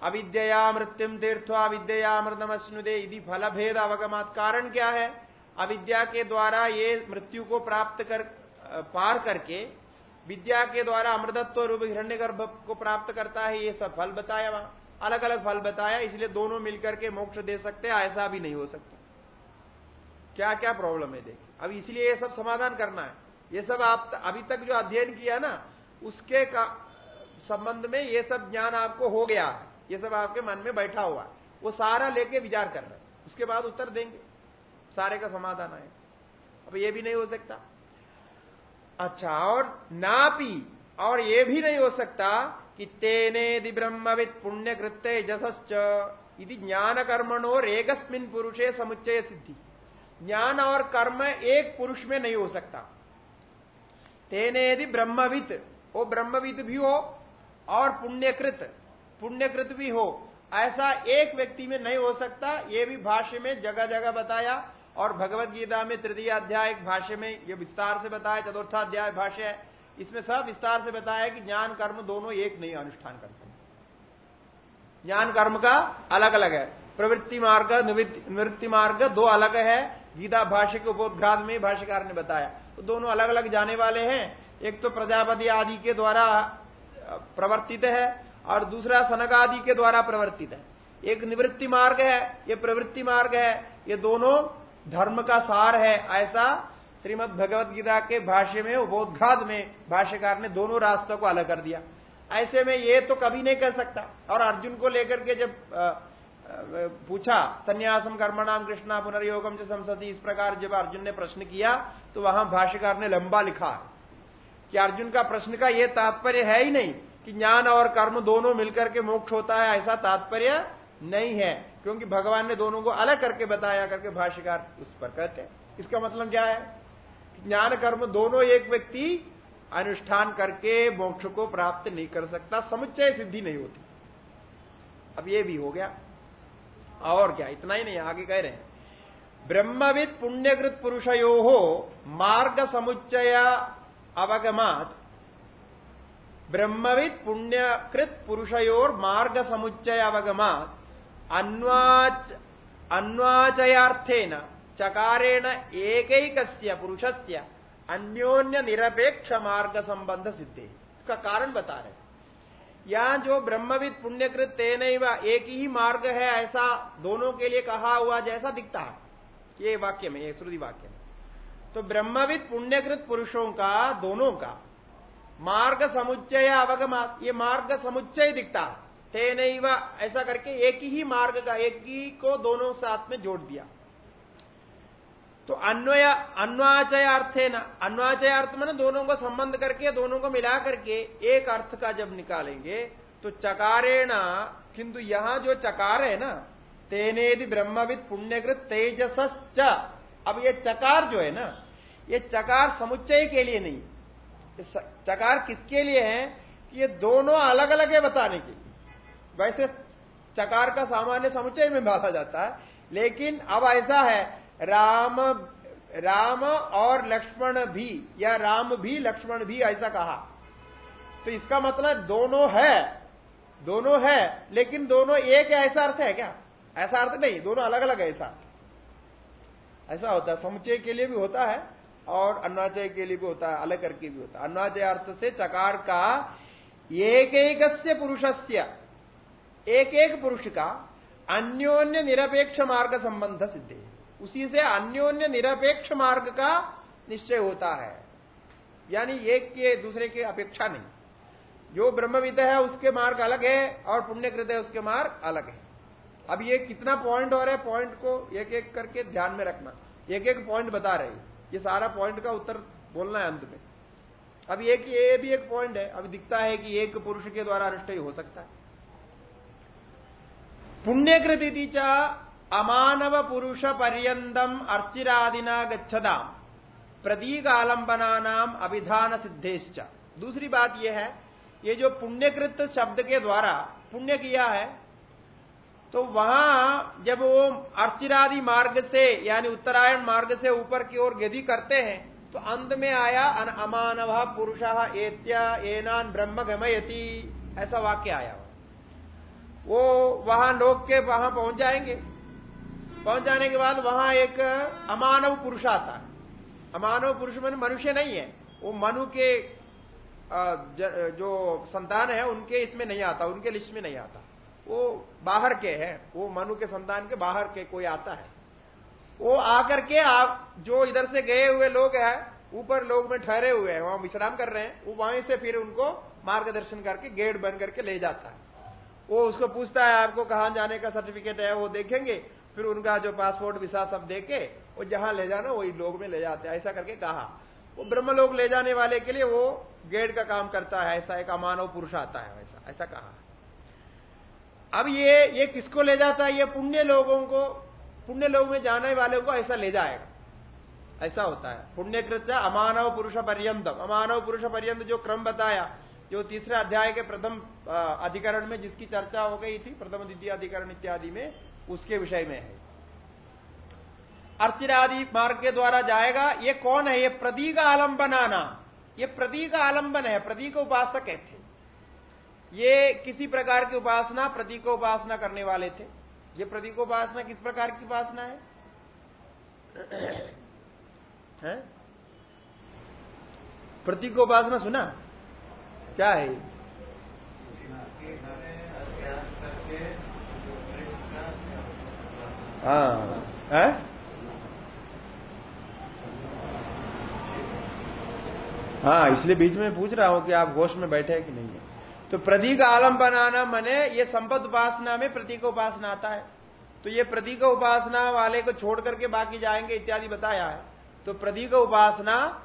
अविद्या मृत्युम तीर्थवा विद्या मृतमश्नुदे यदि फल भेद अवगमात। कारण क्या है? अविद्या के द्वारा ये मृत्यु को प्राप्त कर, पार करके विद्या के द्वारा अमृतत्व रूप हिरण्य गर्भ को प्राप्त करता है, ये सब फल बताया वहाँ। अलग अलग फल बताया इसलिए दोनों मिलकर के मोक्ष दे सकते हैं ऐसा भी नहीं हो सकता। क्या क्या प्रॉब्लम है देखिए। अब इसलिए ये सब समाधान करना है। ये सब आप त, अभी तक जो अध्ययन किया ना उसके का संबंध में ये सब ज्ञान आपको हो गया है। ये सब आपके मन में बैठा हुआ है। वो सारा लेके विचार कर रहे उसके बाद उत्तर देंगे। सारे का समाधान आए अब ये भी नहीं हो सकता। अच्छा और नापी और ये भी नहीं हो सकता कि तेने दि ब्रह्मविद पुण्य कृत्य जसश्च यदि ज्ञान कर्मणो रेगस्मिन पुरुषे समुच्चय सिद्धि। ज्ञान और कर्म एक पुरुष में नहीं हो सकता। तेने यदि ब्रह्मविद वो ब्रह्मविद भी हो और पुण्यकृत पुण्यकृत भी हो, ऐसा एक व्यक्ति में नहीं हो सकता। ये भी भाष्य में जगह जगह बताया और भगवत गीता में तृतीय अध्याय भाष्य में ये विस्तार से बताया, चतुर्थाध्याय भाष्य है। इसमें सब विस्तार से बताया कि ज्ञान कर्म दोनों एक नहीं अनुष्ठान कर सकते। ज्ञान कर्म का अलग अलग है। प्रवृत्ति मार्ग, निवृत्ति मार्ग दो अलग है। गीता भाष्य के उपोदघात में भाष्यकार ने बताया। तो दोनों अलग अलग जाने वाले हैं। एक तो प्रजापति आदि के द्वारा प्रवर्तित है और दूसरा सनक आदि के द्वारा प्रवर्तित है। एक निवृत्ति मार्ग है, ये प्रवृत्ति मार्ग है। ये दोनों धर्म का सार है, ऐसा श्रीमद भगवत गीता के भाष्य में, उपोदघात में भाष्यकार ने दोनों रास्तों को अलग कर दिया। ऐसे में ये तो कभी नहीं कर सकता। और अर्जुन को लेकर के जब पूछा, संन्यासम कर्मणाम कृष्णा पुनर्योगम से संसदी इस प्रकार जब अर्जुन ने प्रश्न किया तो वहाँ भाष्यकार ने लंबा लिखा। कि अर्जुन का प्रश्न का यह तात्पर्य है ही नहीं कि ज्ञान और कर्म दोनों मिलकर के मोक्ष होता है, ऐसा तात्पर्य नहीं है। क्योंकि भगवान ने दोनों को अलग करके बताया, करके भाष्यकार उस पर कहते इसका मतलब क्या है? ज्ञान कर्म दोनों एक व्यक्ति अनुष्ठान करके मोक्ष को प्राप्त नहीं कर सकता, समुच्चय सिद्धि नहीं होती। अब ये भी हो गया। और क्या, इतना ही नहीं, आगे कह रहे हैं। ब्रह्मविद पुण्यकृत पुरुषयो हो मार्ग समुच्चय अवगमात। ब्रह्मविद पुण्यकृत पुरुषयोर मार्ग समुच्चय अवगमात। अन्वाच अन्वाचयार्थेन चकारेण एक पुरुषस्य अन्योन्य निरपेक्ष मार्ग संबंध सिद्धे इसका कारण बता रहे यहाँ जो ब्रह्मविद पुण्यकृत तेन एक ही मार्ग है, ऐसा दोनों के लिए कहा हुआ जैसा दिखता है। ये वाक्य में, ये श्रुति वाक्य में। तो ब्रह्मविद पुण्यकृत पुरुषों का, दोनों का, मार्ग समुच्चय अवगम, ये मार्ग समुच्चय दिखता है। तेन ऐसा करके एक ही मार्ग का, एक ही को दोनों साथ में जोड़ दिया। तो अन्वय अन्वाचय अर्थ है ना अन्वाचय अर्थ में दोनों को संबंध करके दोनों को मिला करके एक अर्थ का जब निकालेंगे तो चकारेण, किंतु यहाँ जो चकार है ना, तेनेदि ब्रह्मविद पुण्यकृत तेजस अब ये चकार जो है ना, ये चकार समुच्चय के लिए नहीं। चकार किसके लिए है? कि ये दोनों अलग अलग है बताने के वैसे चकार का सामान्य समुच्चय में बांधा जाता है, लेकिन अब ऐसा है राम राम और लक्ष्मण भी, या राम भी, लक्ष्मण भी, ऐसा कहा। तो इसका मतलब दोनों है दोनों है, लेकिन दोनों एक ऐसा अर्थ है क्या? ऐसा अर्थ नहीं, दोनों अलग अलग ऐसा। ऐसा होता है समुचय के लिए भी होता है, और अन्वाचय के लिए भी होता है, अलग करके भी होता है। अन्वाचय अर्थ से चकार का एक एक पुरुष एक एक पुरुष का अन्योन्य निरपेक्ष मार्ग संबंध सिद्ध। है उसी से अन्योन्य निरपेक्ष मार्ग का निश्चय होता है। यानी एक के दूसरे की अपेक्षा नहीं। जो ब्रह्मविद है, उसके मार्ग अलग है और पुण्यकृत है, उसके मार्ग अलग है। अब ये कितना पॉइंट और है पॉइंट को एक एक करके ध्यान में रखना। एक एक पॉइंट बता रहे ये सारा पॉइंट का उत्तर बोलना है अंत में। अब एक, ये भी एक पॉइंट है। अभी दिखता है कि एक पुरुष के द्वारा अनुष्ठेय हो सकता है। पुण्यकृति चा अमानव पुरुष पर्यंतम अर्चिरादिना गच्छदाम प्रतीकालंबना नाम अभिधान सिद्धेश्च। दूसरी बात यह है, ये जो पुण्यकृत शब्द के द्वारा पुण्य किया है तो वहाँ जब वो अर्चिरादि मार्ग से, यानी उत्तरायण मार्ग से ऊपर की ओर गति करते हैं तो अंत में आया, अन अमानव पुरुष एत्या एनान ब्रह्म गमयती, ऐसा वाक्य आया। वो वहाँ लोग के वहाँ पहुँच जाएँगे। पहुँच जाने के बाद वहाँ एक अमानव पुरुष आता है। अमानव पुरुष मन मनुष्य नहीं है। वो मनु के जो संतान है, उनके इसमें नहीं आता, उनके लिस्ट में नहीं आता। वो बाहर के है। वो मनु के संतान के बाहर के कोई आता है। वो आकर के आप, जो इधर से गए हुए लोग हैं, ऊपर लोग में ठहरे हुए हैं, वहाँ विश्राम कर रहे हैं, वो वहीं से फिर उनको मार्गदर्शन करके, गेट बन करके ले जाता है। वो उसको पूछता है, आपको कहाँ जाने का सर्टिफिकेट है? वो देखेंगे। फिर उनका जो पासपोर्ट, विसा सब देके वो जहाँ ले जाना, वही लोग में ले जाते हैं। ऐसा करके कहा। वो ब्रह्म लोग ले जाने वाले के लिए वो गेट का काम करता है, ऐसा एक अमानव पुरुष आता है वैसा, ऐसा कहा। अब ये ये किसको ले जाता है? ये पुण्य लोगों को, पुण्य लोग में जाने वाले को ऐसा ले जाएगा। ऐसा होता है। पुण्यकृत अमानव पुरुष पर्यंतम। अमानव पुरुष पर्यंत जो क्रम बताया, जो तीसरे अध्याय के प्रथम अधिकरण में जिसकी चर्चा हो गई थी, प्रथम द्वितीय अधिकरण इत्यादि में उसके विषय में है। अर्चिरादि मार्ग के द्वारा जाएगा ये कौन है? ये प्रदी का प्रतीक आलंबनाना। ये प्रतीक आलंबन है प्रतीक उपासक है थे। ये किसी प्रकार की उपासना प्रतीक उपासना करने वाले थे। ये प्रतीक उपासना किस प्रकार की उपासना है, है? प्रतीक उपासना सुना? क्या है? हाँ। हाँ। इसलिए बीच में पूछ रहा हूँ कि आप घोष में बैठे हैं कि नहीं है। तो प्रतीक आलम बनाना मने, ये संपद उपासना में प्रतीक उपासना आता है। तो ये प्रतीक उपासना वाले को छोड़ करके बाकी जाएँगे, इत्यादि बताया है। तो प्रतीक उपासना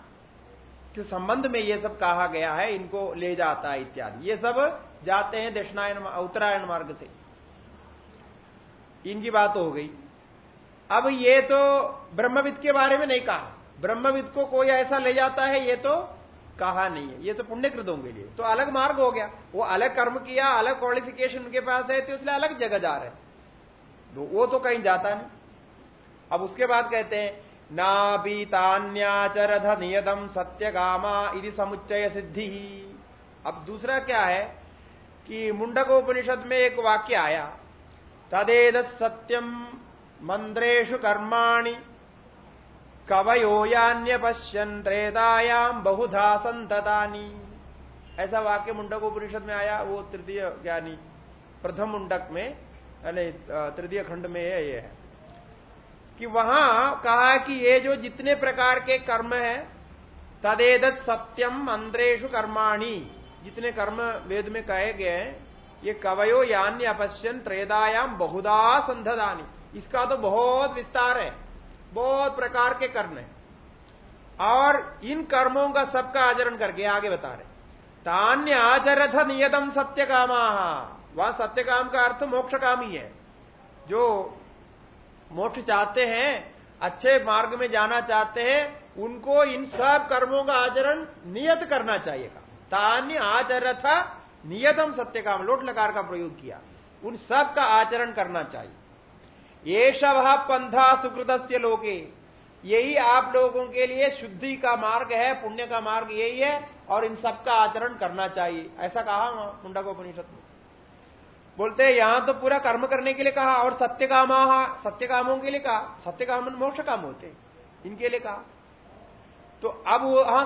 के संबंध में ये सब कहा गया है, इनको ले जाता है इत्यादि। ये सब जाते हैं दक्षिणायन, उत्तरायण मार्ग से। इनकी बात हो गई। अब ये तो ब्रह्मविद के बारे में नहीं कहा। ब्रह्मविद को कोई ऐसा ले जाता है, ये तो कहा नहीं है। ये तो पुण्यकृतों के लिए। तो अलग मार्ग हो गया। वो अलग कर्म किया, अलग क्वालिफिकेशन उनके पास है तो इसलिए अलग जगह जा रहे तो वो तो कहीं जाता नहीं। अब उसके बाद कहते हैं नाबीतान्याचरध नियतम सत्यगामा इति समुच्चय सिद्धि। अब दूसरा क्या है कि मुंडक उपनिषद में एक वाक्य आया, तदेद सत्यम मंद्रेशु कर्माणि। कवयोन्य पश्यन त्रेतायाम बहुधा संततानी ऐसा वाक्य मुंडक उपनिषद में आया, वो तृतीय ज्ञानी। प्रथम मुंडक में, यानी तृतीय खंड में है ये है। कि वहाँ कहा कि ये जो जितने प्रकार के कर्म है, तदेदत सत्यम अंद्रेशु कर्माणी। जितने कर्म वेद में कहे गए हैं, ये कवयो यान्य अपश्यन त्रेदायाम बहुधा संधदानी इसका तो बहुत विस्तार है, बहुत प्रकार के कर्म है। और इन कर्मों का सबका आचरण करके आगे बता रहे तान्य आचरथ नियतम सत्य कामा वह सत्य काम का अर्थ मोक्ष काम ही। है जो मोक्ष चाहते हैं, अच्छे मार्ग में जाना चाहते हैं, उनको इन सब कर्मों का आचरण नियत करना चाहिए तान्य आचरथ नियतम सत्य काम लोट लकार का प्रयोग किया। उन सब का आचरण करना चाहिए। ये शव पंथा सुकृत लोके। यही आप लोगों के लिए शुद्धि का मार्ग है, पुण्य का मार्ग यही है, और इन सब का आचरण करना चाहिए। ऐसा कहा मुंडा को उपनिषद में बोलते हैं, यहाँ तो पूरा कर्म करने के लिए कहा, और सत्य काम सत्य कामों के लिए कहा। सत्य काम मोक्ष काम होते इनके लिए कहा। तो अब हाँ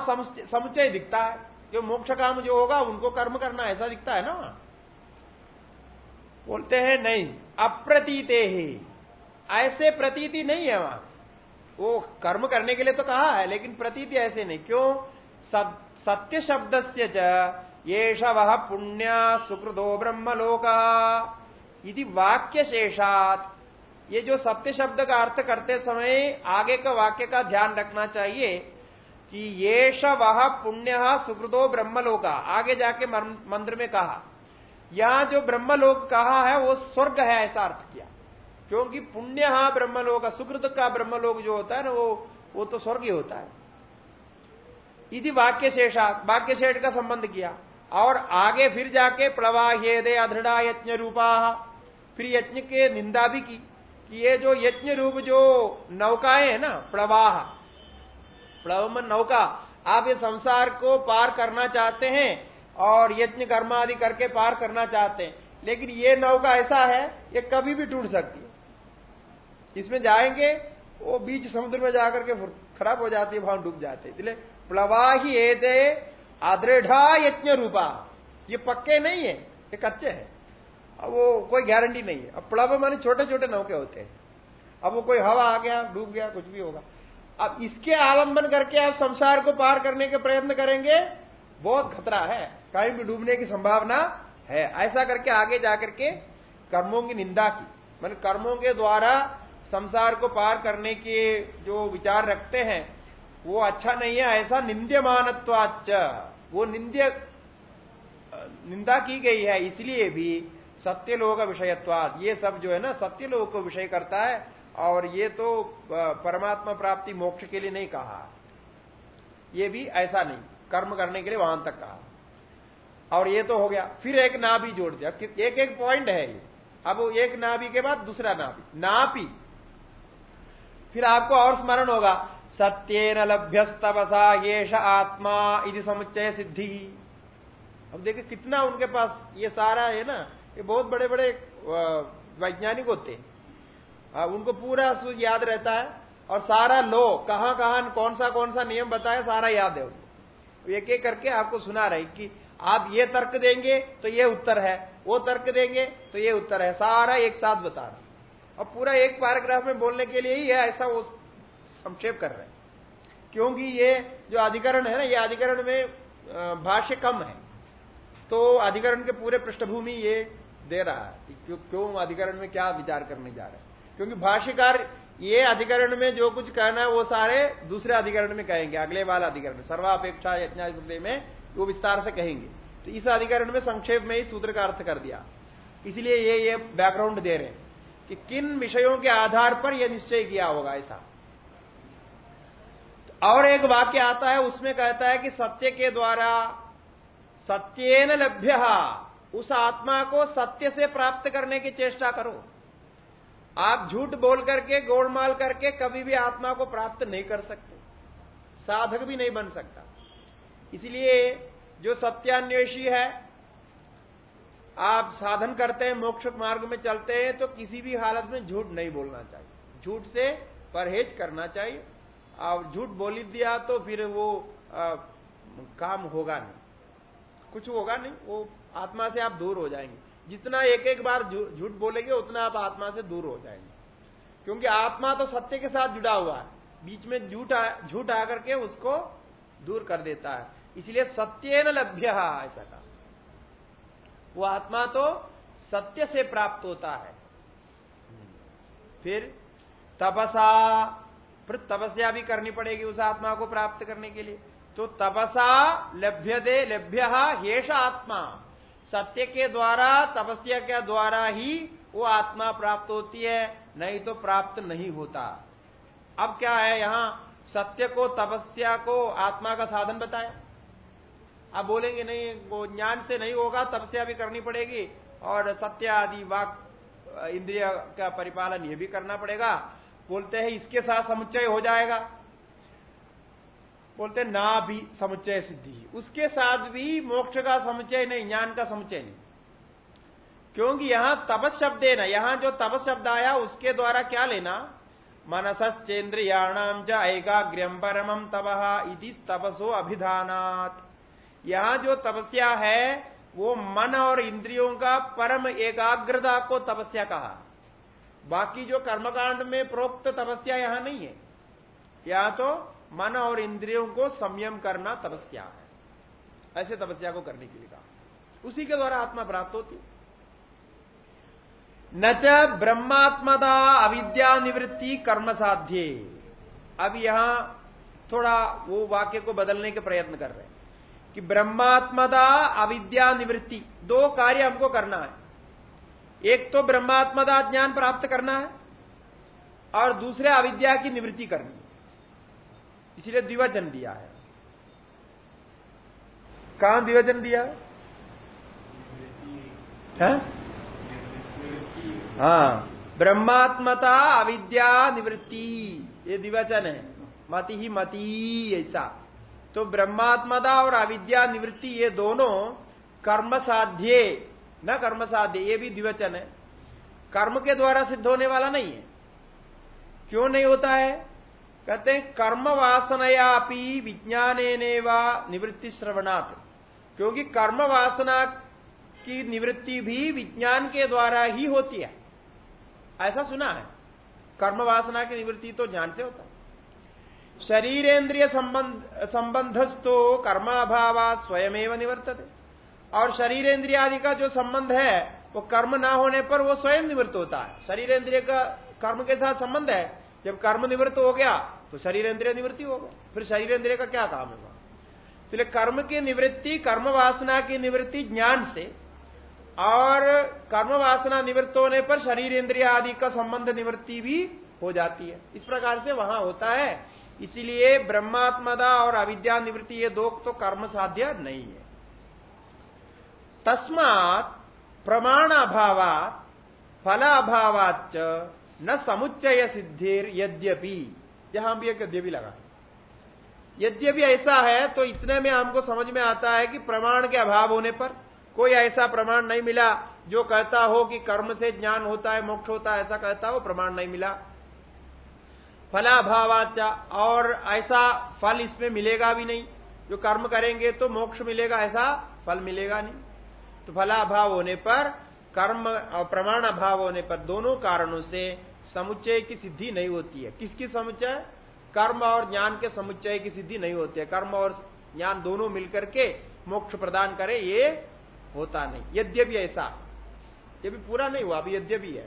समुचय दिखता है। जो मोक्ष काम जो होगा, उनको कर्म करना ऐसा दिखता है ना। बोलते हैं, नहीं, अप्रतीते ही। ऐसे प्रतीति नहीं है वहाँ। वो कर्म करने के लिए तो कहा है, लेकिन प्रतीति ऐसे नहीं। क्यों? सत्य शब्द से येष वह पुण्य सुकृदो ब्रह्मलोक। यदि वाक्य शेषात। ये जो सत्य शब्द का अर्थ करते समय आगे का वाक्य का ध्यान रखना चाहिए कि येष वह पुण्य सुकृदो ब्रह्मलोका। आगे जाके मंत्र में कहा, यहाँ जो ब्रह्मलोक कहा है, वो स्वर्ग है, ऐसा अर्थ किया। क्योंकि पुण्य ब्रह्मलोक, सुकृत का ब्रह्मलोक जो होता है ना, वो वो तो स्वर्ग ही होता है। यदि वाक्य शेषा वाक्य शेष का संबंध किया। और आगे फिर जाके प्लवाह्यदे अधृढ़ा यज्ञ रूपा फिर यज्ञ के निंदा भी की, कि ये जो यज्ञ रूप जो नौकाएँ है ना, प्लवाह प्लवमन नौका, आप ये संसार को पार करना चाहते हैं और यज्ञ कर्म आदि करके पार करना चाहते हैं, लेकिन ये नौका ऐसा है, ये कभी भी टूट सकती। इसमें जाएँगे, वो बीच समुद्र में जाकर के खराब हो जाती है, वहाँ डूब जाते इसलिए प्लवाही एदे अदृढ़ा यज्ञ रूपा। ये पक्के नहीं है, ये कच्चे हैं। अब वो कोई गारंटी नहीं है। अब प्लव माने छोटे छोटे नौके होते हैं। अब वो कोई हवा आ गया, डूब गया, कुछ भी होगा। अब इसके आलंबन करके आप संसार को पार करने के प्रयत्न करेंगे, बहुत खतरा है। कहीं भी डूबने की संभावना है। ऐसा करके आगे जाकर के कर्मों की निंदा की। मैंने कर्मों के द्वारा संसार को पार करने के जो विचार रखते हैं, वो अच्छा नहीं है, ऐसा निंद्यमानत्वाच वो निंद्य, निंदा की गई है, इसलिए भी सत्य लोग विषयत्वाद ये सब जो है ना सत्य लोग को विषय करता है, और ये तो परमात्मा प्राप्ति मोक्ष के लिए नहीं कहा। ये भी ऐसा नहीं, कर्म करने के लिए वहाँ तक कहा। और ये तो हो गया, फिर एक नाभि जोड़ दिया। एक एक पॉइंट है ये। अब एक नाभि के बाद दूसरा नाभि। नापी। फिर आपको और स्मरण होगा, सत्येन लभ्यस्तवसा येष आत्मा इति समुच्चय सिद्धि। अब देखिए कितना उनके पास ये सारा है ना, ये बहुत बड़े बड़े वैज्ञानिक होते हैं। उनको पूरा याद रहता है और सारा लो कहाँ कहाँ कौन सा कौन सा नियम बताया, सारा याद है उनको। एक एक करके आपको सुना रहे कि आप ये तर्क देंगे तो ये उत्तर है, वो तर्क देंगे तो ये उत्तर है, सारा एक साथ बता रहा और पूरा एक पैराग्राफ में बोलने के लिए ही है, ऐसा वो संक्षेप कर रहे हैं। क्योंकि ये जो अधिकरण है ना, ये अधिकरण में भाष्य कम है। तो अधिकरण के पूरे पृष्ठभूमि ये दे रहा है क्यों क्यों अधिकरण में क्या विचार करने जा रहे हैं। क्योंकि भाष्यकार ये अधिकरण में जो कुछ कहना है, वो सारे दूसरे अधिकरण में कहेंगे, अगले वाला अधिकरण, सर्वापेक्षा यज्ञा में वो विस्तार से कहेंगे। तो इस अधिकरण में संक्षेप में ही सूत्र का अर्थ कर दिया। इसलिए ये ये बैकग्राउंड दे रहे हैं। कि किन विषयों के आधार पर यह निश्चय किया होगा ऐसा। और एक वाक्य आता है, उसमें कहता है कि सत्य के द्वारा सत्येन लभ्य, उस आत्मा को सत्य से प्राप्त करने की चेष्टा करो। आप झूठ बोल करके, गोलमाल करके कभी भी आत्मा को प्राप्त नहीं कर सकते। साधक भी नहीं बन सकता। इसलिए जो सत्यान्वेषी है आप साधन करते हैं मोक्ष मार्ग में चलते हैं तो किसी भी हालत में झूठ नहीं बोलना चाहिए। झूठ से परहेज करना चाहिए। और झूठ बोली दिया तो फिर वो आ, काम होगा नहीं। कुछ होगा नहीं वो आत्मा से आप दूर हो जाएँगे। जितना एक एक बार झूठ बोलेंगे उतना आप आत्मा से दूर हो जाएँगे। क्योंकि आत्मा तो सत्य के साथ जुड़ा हुआ है। बीच में झूठ झूठ आकर के उसको दूर कर देता है। इसलिए सत्य न लभ्य ऐसा कहा। वो आत्मा तो सत्य से प्राप्त होता है। फिर तपसा, फिर तपस्या भी करनी पड़ेगी उस आत्मा को प्राप्त करने के लिए। तो तपसा लभ्य दे लभ्य हेष आत्मा। सत्य के द्वारा, तपस्या के द्वारा ही वो आत्मा प्राप्त होती है, नहीं तो प्राप्त नहीं होता। अब क्या है यहाँ? सत्य को, तपस्या को आत्मा का साधन बताया। आप बोलेंगे, नहीं, वो ज्ञान से नहीं होगा तपस्या भी करनी पड़ेगी। और सत्य आदि वाक, इंद्रिय का परिपालन ये भी करना पड़ेगा। बोलते हैं, इसके साथ समुच्चय हो जाएगा। बोलते ना भी समुच्चय सिद्धि। उसके साथ भी मोक्ष का समुच्चय नहीं, ज्ञान का समुच्चय नहीं। क्योंकि यहाँ तपस शब्द है ना, यहाँ जो तपस शब्द आया, उसके द्वारा क्या लेना? मनसश्चेन्द्रियाणाम च ऐकाग्र्यम परमम तपह इति तपसो अभिधानात। यहाँ जो तपस्या है, वो मन और इंद्रियों का परम एकाग्रता को तपस्या कहा। बाकी जो कर्मकांड में प्रोक्त तपस्या यहाँ नहीं है। यहाँ तो मन और इंद्रियों को संयम करना तपस्या है। ऐसे तपस्या को करने के लिए कहा। उसी के द्वारा आत्मा प्राप्त होती न च ब्रह्मात्मदा अविद्या निवृत्ति कर्म साध्य। अब यहाँ थोड़ा वो वाक्य को बदलने के प्रयत्न कर रहे हैं। कि ब्रह्मात्मदा अविद्या निवृत्ति। दो कार्य हमको करना है। एक तो ब्रह्मात्मदा ज्ञान प्राप्त करना है और दूसरे अविद्या की निवृत्ति करनी। इसलिए द्विवचन दिया है। कहाँ द्विवचन दिया? है? हाँ। ब्रह्मात्मता अविद्या निवृत्ति। ये द्विवचन है। मति ही मती ऐसा। तो ब्रह्मात्मदा और अविद्या निवृत्ति ये दोनों कर्म साध्य न कर्म साध्य ये भी द्विवचन है। कर्म के द्वारा सिद्ध होने वाला नहीं है। क्यों नहीं होता है? कहते हैं, कर्म वासनयापि विज्ञान निवृत्ति श्रवणात्। क्योंकि कर्म वासना की निवृत्ति भी विज्ञान के द्वारा ही होती है। ऐसा सुना है? कर्म वासना की निवृत्ति तो ज्ञान से होता है। शरीरेन्द्रिय संबंध संबंधस्थो कर्माभाव स्वयं निवर्तते। और शरीरेन्द्रिय आदि का जो संबंध है, वो कर्म ना होने पर वो स्वयं निवृत्त होता है। शरीर शरीरेन्द्रिय का कर्म के साथ संबंध है, जब कर्म निवृत्त हो गया तो शरीर इंद्रिय निवृत्ति होगा फिर शरीर इंद्रिय का क्या काम होगा? इसलिए कर्म की निवृत्ति, कर्म वासना की निवृत्ति ज्ञान से, और कर्म वासना निवृत्त होने पर शरीर इंद्रिया आदि का संबंध निवृत्ति भी हो जाती है। इस प्रकार से वहाँ होता है इसीलिए ब्रह्मात्मदा और अविद्या निवृत्ति ये दो तो कर्म साध्य नहीं है। तस्मात प्रमाण अभावात फल अभावाच न समुच्चय सिद्धिर यद्यपि। यहाँ भी एक यद्यपि लगा। यद्यपि ऐसा है तो इतने में हमको समझ में आता है कि प्रमाण के अभाव होने पर कोई ऐसा प्रमाण नहीं मिला। जो कहता हो कि कर्म से ज्ञान होता है, मोक्ष होता है, ऐसा कहता हो प्रमाण नहीं मिला। फलाभावाचा और ऐसा फल इसमें मिलेगा भी नहीं। जो कर्म करेंगे तो मोक्ष मिलेगा, ऐसा फल मिलेगा नहीं। तो फलाभाव होने पर, कर्म और प्रमाण अभाव होने पर दोनों कारणों से समुच्चय की सिद्धि नहीं होती है। किसकी समुच्चय? कर्म और ज्ञान के समुच्चय की सिद्धि नहीं होती है। कर्म और ज्ञान दोनों मिलकर के मोक्ष प्रदान करे, ये होता नहीं। यद्यपि ऐसा। ये भी पूरा नहीं हुआ, अभी यद्यपि है।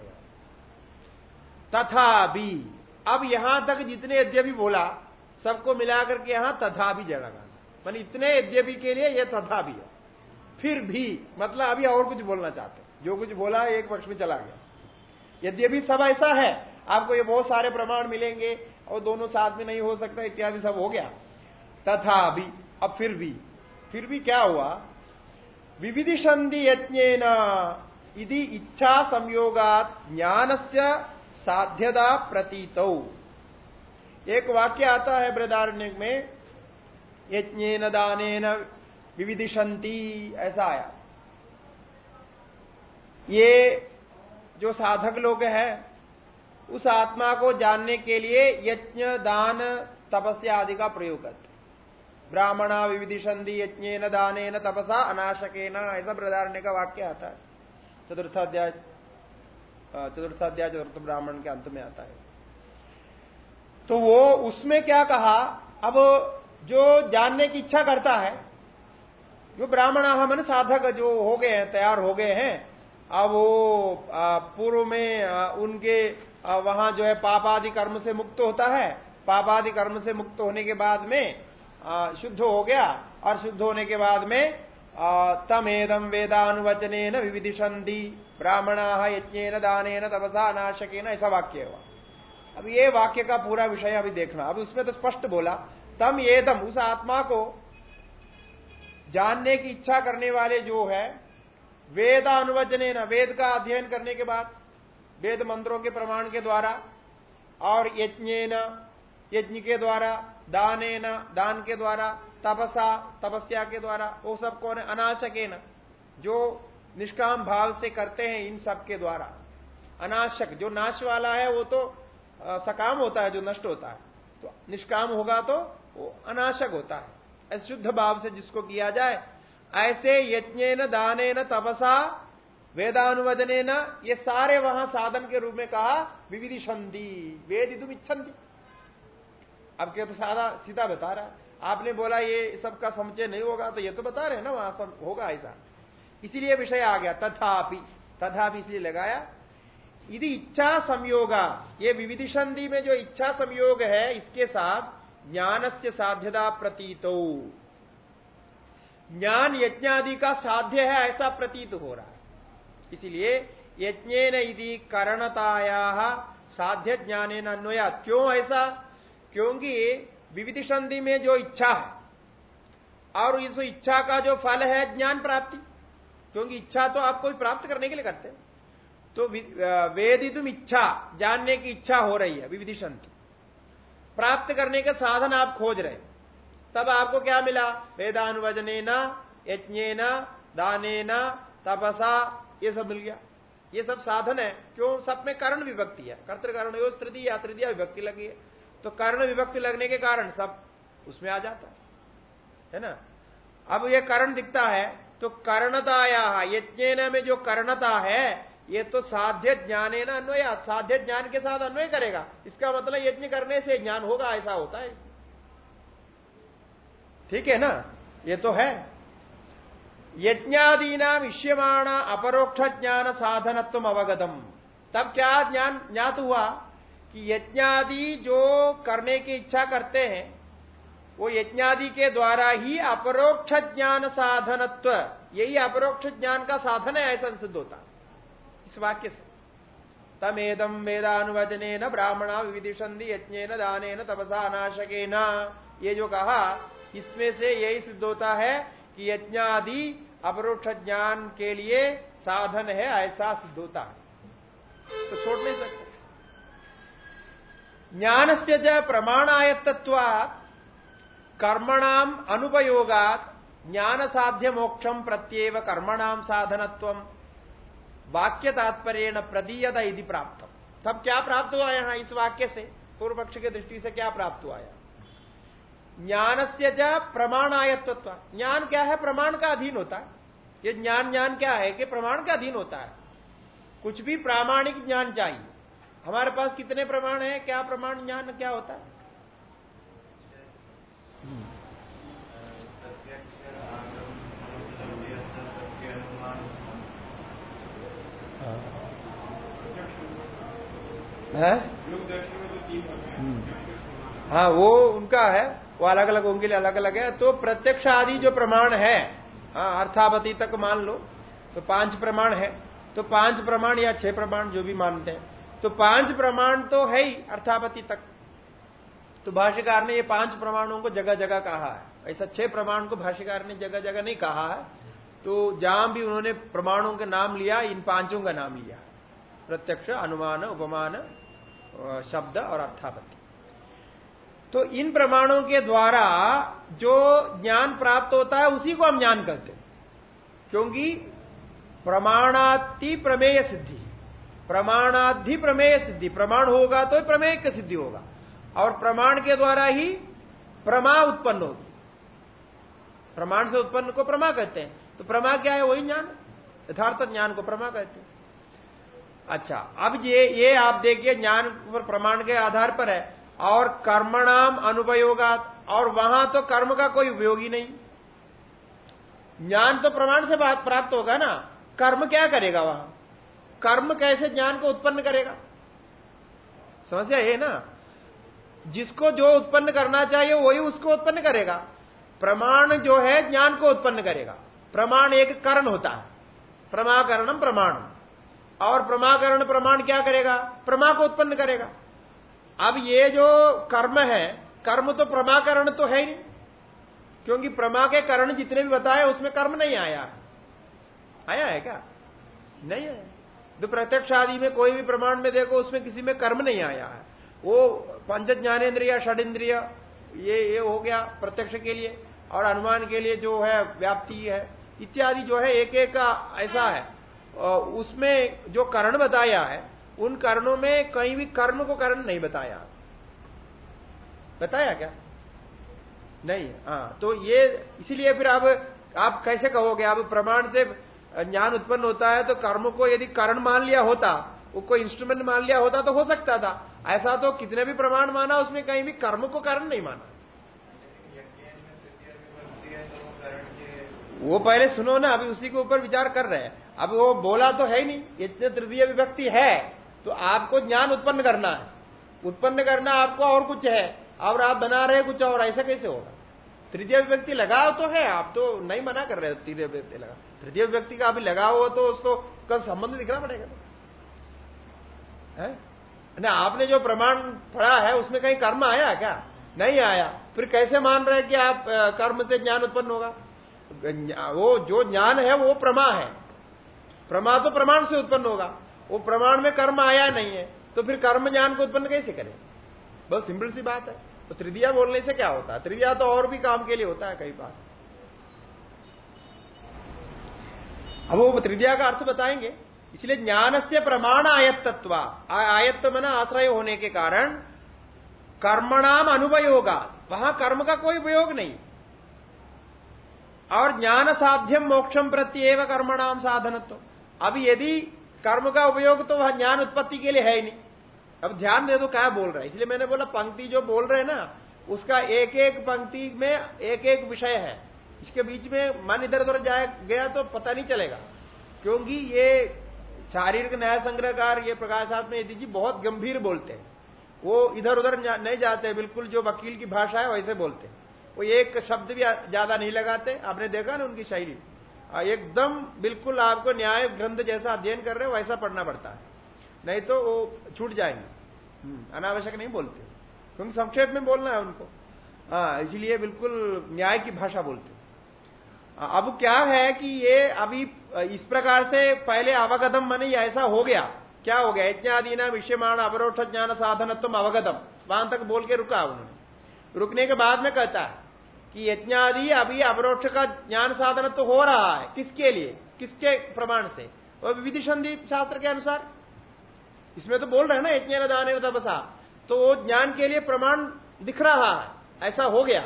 तथा भी अब यहाँ तक जितने यद्यपि बोला, सबको मिलाकर के यहाँ तथा भी जगह मान इतने यद्यपि के लिए यह तथा भी है। फिर भी मतलब अभी और कुछ बोलना चाहते जो कुछ बोला, एक पक्ष में चला गया। यद्यपि सब ऐसा है, आपको ये बहुत सारे प्रमाण मिलेंगे और दोनों साथ में नहीं हो सकता, इत्यादि सब हो गया। तथा भी, अब फिर भी। फिर भी क्या हुआ? विविधि संधि यज्ञ इच्छा संयोगात ज्ञान से साध्यता प्रतीत। एक वाक्य आता है बृदारण्य में यज्ञ दान विविधिशंति ऐसा आया। ये जो साधक लोग हैं, उस आत्मा को जानने के लिए यज्ञ, दान, तपस्या आदि का प्रयोग करते ब्राह्मणा विविधिशंधि यज्ञ दान तपसा अनाशके ऐसा प्रधारण्य का वाक्य आता है। चतुर्थाध्याय चतुर्थाध्याय, चतुर्थ ब्राह्मण के अंत में आता है। तो वो उसमें क्या कहा, अब जो जानने की इच्छा करता है, जो ब्राह्मण हम साधक जो हो गए हैं, तैयार हो गए हैं, अब वो पूर्व में उनके वहाँ जो है पाप आदि कर्म से मुक्त होता है। पापादि कर्म से मुक्त होने के बाद में शुद्ध हो गया और शुद्ध होने के बाद में तमेदम वेदानुवचने न विविधिशंति ब्राह्मणा यज्ञ दान तपसा नाशके ऐसा वाक्य हुआ। अब ये वाक्य का पूरा विषय अभी देखना। अब उसमें तो स्पष्ट बोला, तम एदम, उस आत्मा को जानने की इच्छा करने वाले जो है वेद अनुवचने न वेद का अध्ययन करने के बाद, वेद मंत्रों के प्रमाण के द्वारा, और यज्ञ यज्ञ के द्वारा दाने न दान के द्वारा, तपसा, तपस्या के द्वारा, वो सब कौन है? अनाशके न जो निष्काम भाव से करते हैं इन सब के द्वारा। अनाशक, जो नाश वाला है, वो तो सकाम होता है, जो नष्ट होता है। तो निष्काम होगा तो वो अनाशक होता है। ऐसे शुद्ध भाव से जिसको किया जाए, ऐसे यज्ञ न दाने न तपसा वेदानुवदने न ये सारे वहाँ साधन के रूप में कहा विविधि संधि वेद तुम इच्छन्ति। अब क्या तो सादा सीधा बता रहा है। आपने बोला ये सबका समुचय नहीं होगा तो ये तो बता रहे ना, वहाँ होगा ऐसा। इसीलिए विषय आ गया, तथापि तथापि इसलिए लगाया। यदि इच्छा संयोगा, ये विविधि संधि में जो इच्छा संयोग है, इसके साथ ज्ञान से साध्यता प्रतीत। ज्ञान यज्ञादि का साध्य है, ऐसा प्रतीत हो रहा है। इसलिए यज्ञ यदि करणताया साध्य ज्ञान अन्वया क्यों ऐसा? क्योंकि विविधि संधि में जो इच्छा है, और इस इच्छा का जो फल है, ज्ञान प्राप्ति। क्योंकि इच्छा तो आप कोई प्राप्त करने के लिए करते हैं। तो वेदितुम इच्छा, जानने की इच्छा हो रही है विविधि संधि प्राप्त करने का साधन आप खोज रहे तब आपको क्या मिला? वेदानुवजने न यज्ञ न दाने न तपसा, ये सब मिल गया। ये सब साधन है। क्यों? सब में कर्ण विभक्ति है। कर्तकर्ण यो तृतीय तृतीय विभक्ति लगी है। तो कर्ण विभक्ति लगने के कारण सब उसमें आ जाता है ना? अब ये कर्ण दिखता है तो कर्णताया यज्ञ में जो कर्णता है, ये तो साध्य ज्ञान है ना अन्वय, साध्य ज्ञान के साथ अन्वय करेगा। इसका मतलब यज्ञ करने से ज्ञान होगा, ऐसा होता है। ठीक है ना? ये तो है। यज्ञादीना विष्यमाण अपरोक्ष ज्ञान साधनत्व अवगतम। तब क्या ज्ञान ज्ञात हुआ कि यज्ञादि जो करने की इच्छा करते हैं वो यज्ञादि के द्वारा ही अपरोक्ष ज्ञान साधनत्व, यही अपरोक्ष ज्ञान का साधन है, ऐसा सिद्ध होता इस वाक्य से। तमेदम वेदानुवचने न ब्राह्मणा विविधिशंधि यज्ञ न दाने तपसा न ये जो कहा, इसमें से यही सिद्ध होता है कि यज्ञादि अपरोक्ष ज्ञान के लिए साधन है, ऐसा सिद्ध होता है। तो छोड़ नहीं सकते। ज्ञान से ज प्रमाणायत्वात् कर्मणाम अनुपयोगात ज्ञान साध्य मोक्षम प्रत्येव कर्मणाम साधनत्व वाक्य तात्पर्य प्रदीयता यदि प्राप्त तब क्या प्राप्त हुआ यहाँ इस वाक्य से? पूर्व पक्ष की दृष्टि से क्या प्राप्त हुआ है ज्ञान से ज प्रमाणायत्व ज्ञान क्या है? प्रमाण का अधीन होता है। ये ज्ञान ज्ञान क्या है कि प्रमाण का अधीन होता है। कुछ भी प्रामाणिक ज्ञान चाहिए। हमारे पास कितने प्रमाण है? क्या प्रमाण ज्ञान क्या होता है? है? हाँ। वो उनका है वो अलग अलग उनके लिए अलग अलग है। तो प्रत्यक्ष आदि जो प्रमाण है हाँ अर्थापति तक मान लो तो पाँच प्रमाण है। तो पाँच प्रमाण या छह प्रमाण जो भी मानते हैं तो पाँच प्रमाण तो है ही अर्थापति तक। तो भाष्यकार ने ये पाँच प्रमाणों को जगह जगह कहा है। ऐसा छह प्रमाण को भाष्यकार ने जगह जगह नहीं कहा है। तो जहाँ भी उन्होंने प्रमाणों का नाम लिया, इन पाँचों का नाम लिया। प्रत्यक्ष, अनुमान, उपमान शब्द और अर्थापत्ति। तो इन प्रमाणों के द्वारा जो ज्ञान प्राप्त होता है, उसी को हम ज्ञान करते हैं। क्योंकि प्रमाणाति प्रमेय सिद्धि प्रमाणाधि प्रमेय सिद्धि, प्रमाण होगा तो प्रमेय की सिद्धि होगा। और प्रमाण के द्वारा ही प्रमा उत्पन्न होगी। प्रमाण से उत्पन्न को प्रमा कहते हैं। तो प्रमा क्या है? वही ज्ञान। यथार्थ ज्ञान को प्रमा कहते हैं। अच्छा अब ये ये आप देखिए, ज्ञान पर प्रमाण के आधार पर है। और कर्मणाम अनुपयोगात। और वहाँ तो कर्म का कोई उपयोग ही नहीं। ज्ञान तो प्रमाण से बात प्राप्त होगा ना। कर्म क्या करेगा वहाँ? कर्म कैसे ज्ञान को उत्पन्न करेगा? समस्या है ना? जिसको जो उत्पन्न करना चाहिए, वही उसको उत्पन्न करेगा। प्रमाण जो है, ज्ञान को उत्पन्न करेगा। प्रमाण एक करण होता है। प्रमाकरणम प्रमाण और प्रमाकरण प्रमाण क्या करेगा? प्रमा को उत्पन्न करेगा। अब ये जो कर्म है, कर्म तो प्रमाकरण तो है ही। नहीं क्योंकि प्रमा के कारण जितने भी बताए, उसमें कर्म नहीं आया। आया है क्या? नहीं आया तो प्रत्यक्ष आदि में कोई भी प्रमाण में देखो, उसमें किसी में कर्म नहीं आया है। वो पंच ज्ञानेन्द्रिय षड इंद्रिय ये ये हो गया प्रत्यक्ष के लिए। और अनुमान के लिए जो है, व्याप्ति है। इत्यादि जो है, एक एक का ऐसा है। उसमें जो कर्ण बताया है, उन कर्णों में कहीं भी कर्म को कर्ण नहीं बताया। बताया क्या? नहीं हाँ तो ये इसीलिए फिर अब आप कैसे कहोगे? अब प्रमाण से ज्ञान उत्पन्न होता है तो कर्म को यदि कारण मान लिया होता कोई इंस्ट्रूमेंट मान लिया होता तो हो सकता था। ऐसा तो कितने भी प्रमाण माना, उसमें कहीं भी कर्म को कारण नहीं माना। वो पहले सुनो ना, अभी उसी के ऊपर विचार कर रहे हैं। अब वो बोला तो है ही नहीं इतने तृतीय विभक्ति है तो आपको ज्ञान उत्पन्न करना है। उत्पन्न करना आपको और कुछ है, और आप बना रहे कुछ और, ऐसा कैसे होगा? तृतीय विभक्ति लगाओ तो है, आप तो नहीं मना कर रहे हो तृतीय विभक्ति लगा तृतीय विभक्ति का अभी लगाओ हो तो उसको कल संबंध दिखना पड़ेगा। है? आपने जो प्रमाण पढ़ा है, उसमें कहीं कर्म आया क्या? नहीं आया। फिर कैसे मान रहे कि आप कर्म से ज्ञान उत्पन्न होगा? वो जो ज्ञान है, वो प्रमा है। प्रमा तो प्रमाण से उत्पन्न होगा। वो प्रमाण में कर्म आया नहीं है तो फिर कर्म ज्ञान को उत्पन्न कैसे करें? बहुत सिंपल सी बात है। तो त्रिदिया बोलने से क्या होता है? त्रिदिया तो और भी काम के लिए होता है कई बार। अब वो त्रिदिया का अर्थ बताएँगे। इसलिए ज्ञान से प्रमाण आयत्तत्व। आयत्त मना आश्रय होने के कारण कर्मणाम अनुपयोगा वहाँ कर्म का कोई उपयोग नहीं। और ज्ञान साध्यम मोक्षम प्रत्येव कर्मणाम साधनत्व। अब यदि कर्म का उपयोग तो वह ज्ञान उत्पत्ति के लिए है ही नहीं। अब ध्यान दे दो क्या बोल रहा है? इसलिए मैंने बोला पंक्ति जो बोल रहे हैं ना, उसका एक एक पंक्ति में एक एक विषय है। इसके बीच में मन इधर उधर जाए, गया तो पता नहीं चलेगा। क्योंकि ये शारीरिक न्याय संग्रहकार, ये प्रकाशात्म यदि जी बहुत गंभीर बोलते हैं। वो इधर उधर नहीं जाते, बिल्कुल जो वकील की भाषा है वैसे बोलते वो एक शब्द भी ज़्यादा नहीं लगाते। आपने देखा ना उनकी शैली एकदम बिल्कुल आपको न्याय ग्रंथ जैसा अध्ययन कर रहे हो वैसा पढ़ना पड़ता है। नहीं तो वो छूट जाएँगे। हम्म, अनावश्यक नहीं बोलते। क्योंकि संक्षेप में बोलना है उनको। हाँ इसलिए बिल्कुल न्याय की भाषा बोलते अब क्या है कि ये अभी इस प्रकार से पहले अवगतम माने ऐसा हो गया। क्या हो गया? यज्ञादि ना विषयमाण अवरोध ज्ञान साधनत्व अवगतम। वहाँ तक बोल के रुका उन्होंने। रुकने के बाद में कहता है कि यज्ञादि अभी अवरोक्ष का ज्ञान साधन तो हो रहा है। किसके लिए? किसके प्रमाण से? और विधि संधि शास्त्र के अनुसार। इसमें तो बोल रहे ना यज्ञ दान तपसा। तो वो ज्ञान के लिए प्रमाण दिख रहा है। ऐसा हो गया।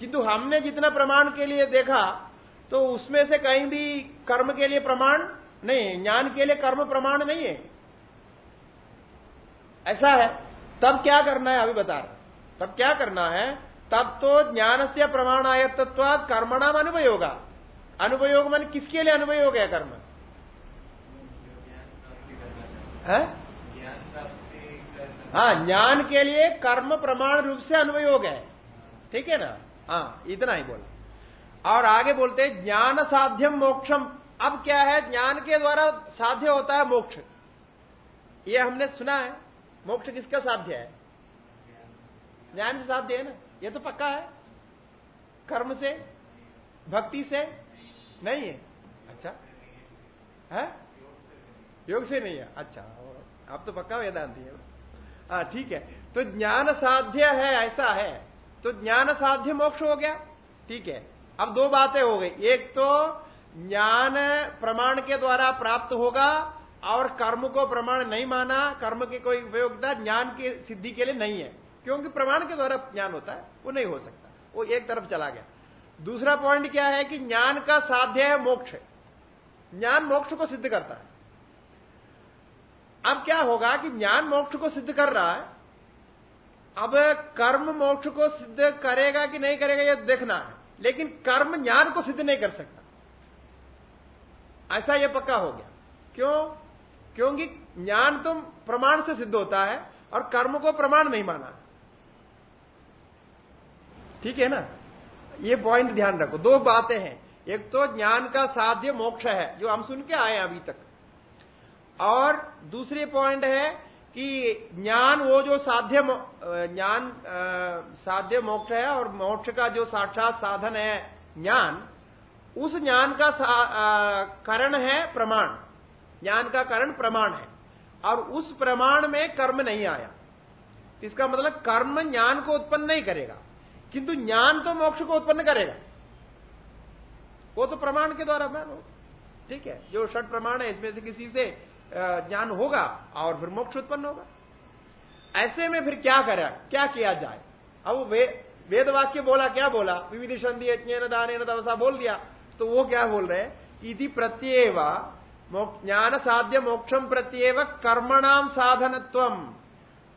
किंतु हमने जितना प्रमाण के लिए देखा तो उसमें से कहीं भी कर्म के लिए प्रमाण नहीं ज्ञान के लिए कर्म प्रमाण नहीं है। ऐसा है। तब क्या करना है? अभी बता रहे तब क्या करना है? तब तो ज्ञान से प्रमाण आयत्वाद कर्मणाम अनुपयोग। अनुपयोग मान किसके लिए अनुपयोग है कर्म? हाँ? ज्ञान के लिए कर्म प्रमाण रूप से अनुपयोग है। ठीक है ना? हाँ इतना ही बोला। और आगे बोलते ज्ञान साध्यम मोक्षम। अब क्या है? ज्ञान के द्वारा साध्य होता है मोक्ष। ये हमने सुना है। मोक्ष किसका साध्य है? ज्ञान से साध्य है ना? ये तो पक्का है? कर्म से? भक्ति से? नहीं है। अच्छा। है? योग से नहीं है। अच्छा आप तो पक्का वेदांति है। हाँ ठीक है। तो ज्ञान साध्य है, ऐसा है। तो ज्ञान साध्य मोक्ष हो गया। ठीक है। अब दो बातें हो गई। एक तो ज्ञान प्रमाण के द्वारा प्राप्त होगा और कर्म को प्रमाण नहीं माना। कर्म की कोई उपयोगिता ज्ञान की सिद्धि के लिए नहीं है। क्योंकि प्रमाण के द्वारा ज्ञान होता है, वो नहीं हो सकता। वो एक तरफ़ चला गया। दूसरा पॉइंट क्या है कि ज्ञान का साध्य है, मोक्ष ज्ञान मोक्ष को सिद्ध करता है। अब क्या होगा कि ज्ञान मोक्ष को सिद्ध कर रहा है, अब कर्म मोक्ष को सिद्ध करेगा कि नहीं करेगा यह देखना है। लेकिन कर्म ज्ञान को सिद्ध नहीं कर सकता। ऐसा यह पक्का हो गया। क्यों? क्योंकि ज्ञान तो प्रमाण से सिद्ध होता है और कर्म को प्रमाण नहीं माना। ठीक है ना? ये पॉइंट ध्यान रखो। दो बातें हैं। एक तो ज्ञान का साध्य मोक्ष है, जो हम सुन के आए अभी तक। और दूसरी पॉइंट है कि ज्ञान वो जो साध्य ज्ञान साध्य मोक्ष है और मोक्ष का जो साक्षात साधन है ज्ञान, उस ज्ञान का कारण है प्रमाण। ज्ञान का कारण प्रमाण है। और उस प्रमाण में कर्म नहीं आया। इसका मतलब कर्म ज्ञान को उत्पन्न नहीं करेगा। किंतु ज्ञान तो मोक्ष को उत्पन्न करेगा। वो तो प्रमाण के द्वारा मानो ठीक है जो षट प्रमाण है इसमें से किसी से ज्ञान होगा और फिर मोक्ष उत्पन्न होगा। ऐसे में फिर क्या करें क्या किया जाए? अब वे, वेद वाक्य बोला क्या बोला? विविध संधि यज्ञ दान तवसा बोल दिया। तो वो क्या बोल रहे इति प्रत्येव ज्ञान साध्य मोक्षम प्रत्येव कर्मणाम साधनत्व।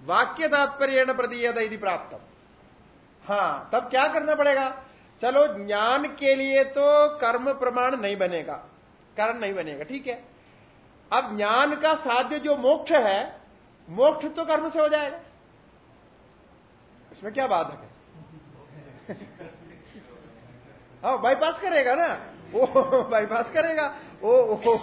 वाक्य तात्पर्य प्रतीयत यदि प्राप्त हाँ तब क्या करना पड़ेगा? चलो ज्ञान के लिए तो कर्म प्रमाण नहीं बनेगा। कारण नहीं बनेगा ठीक है? अब ज्ञान का साध्य जो मोक्ष है मोक्ष तो कर्म से हो जाएगा। इसमें क्या बात है? हाँ बाईपास करेगा ना? वो बाईपास करेगा। वो,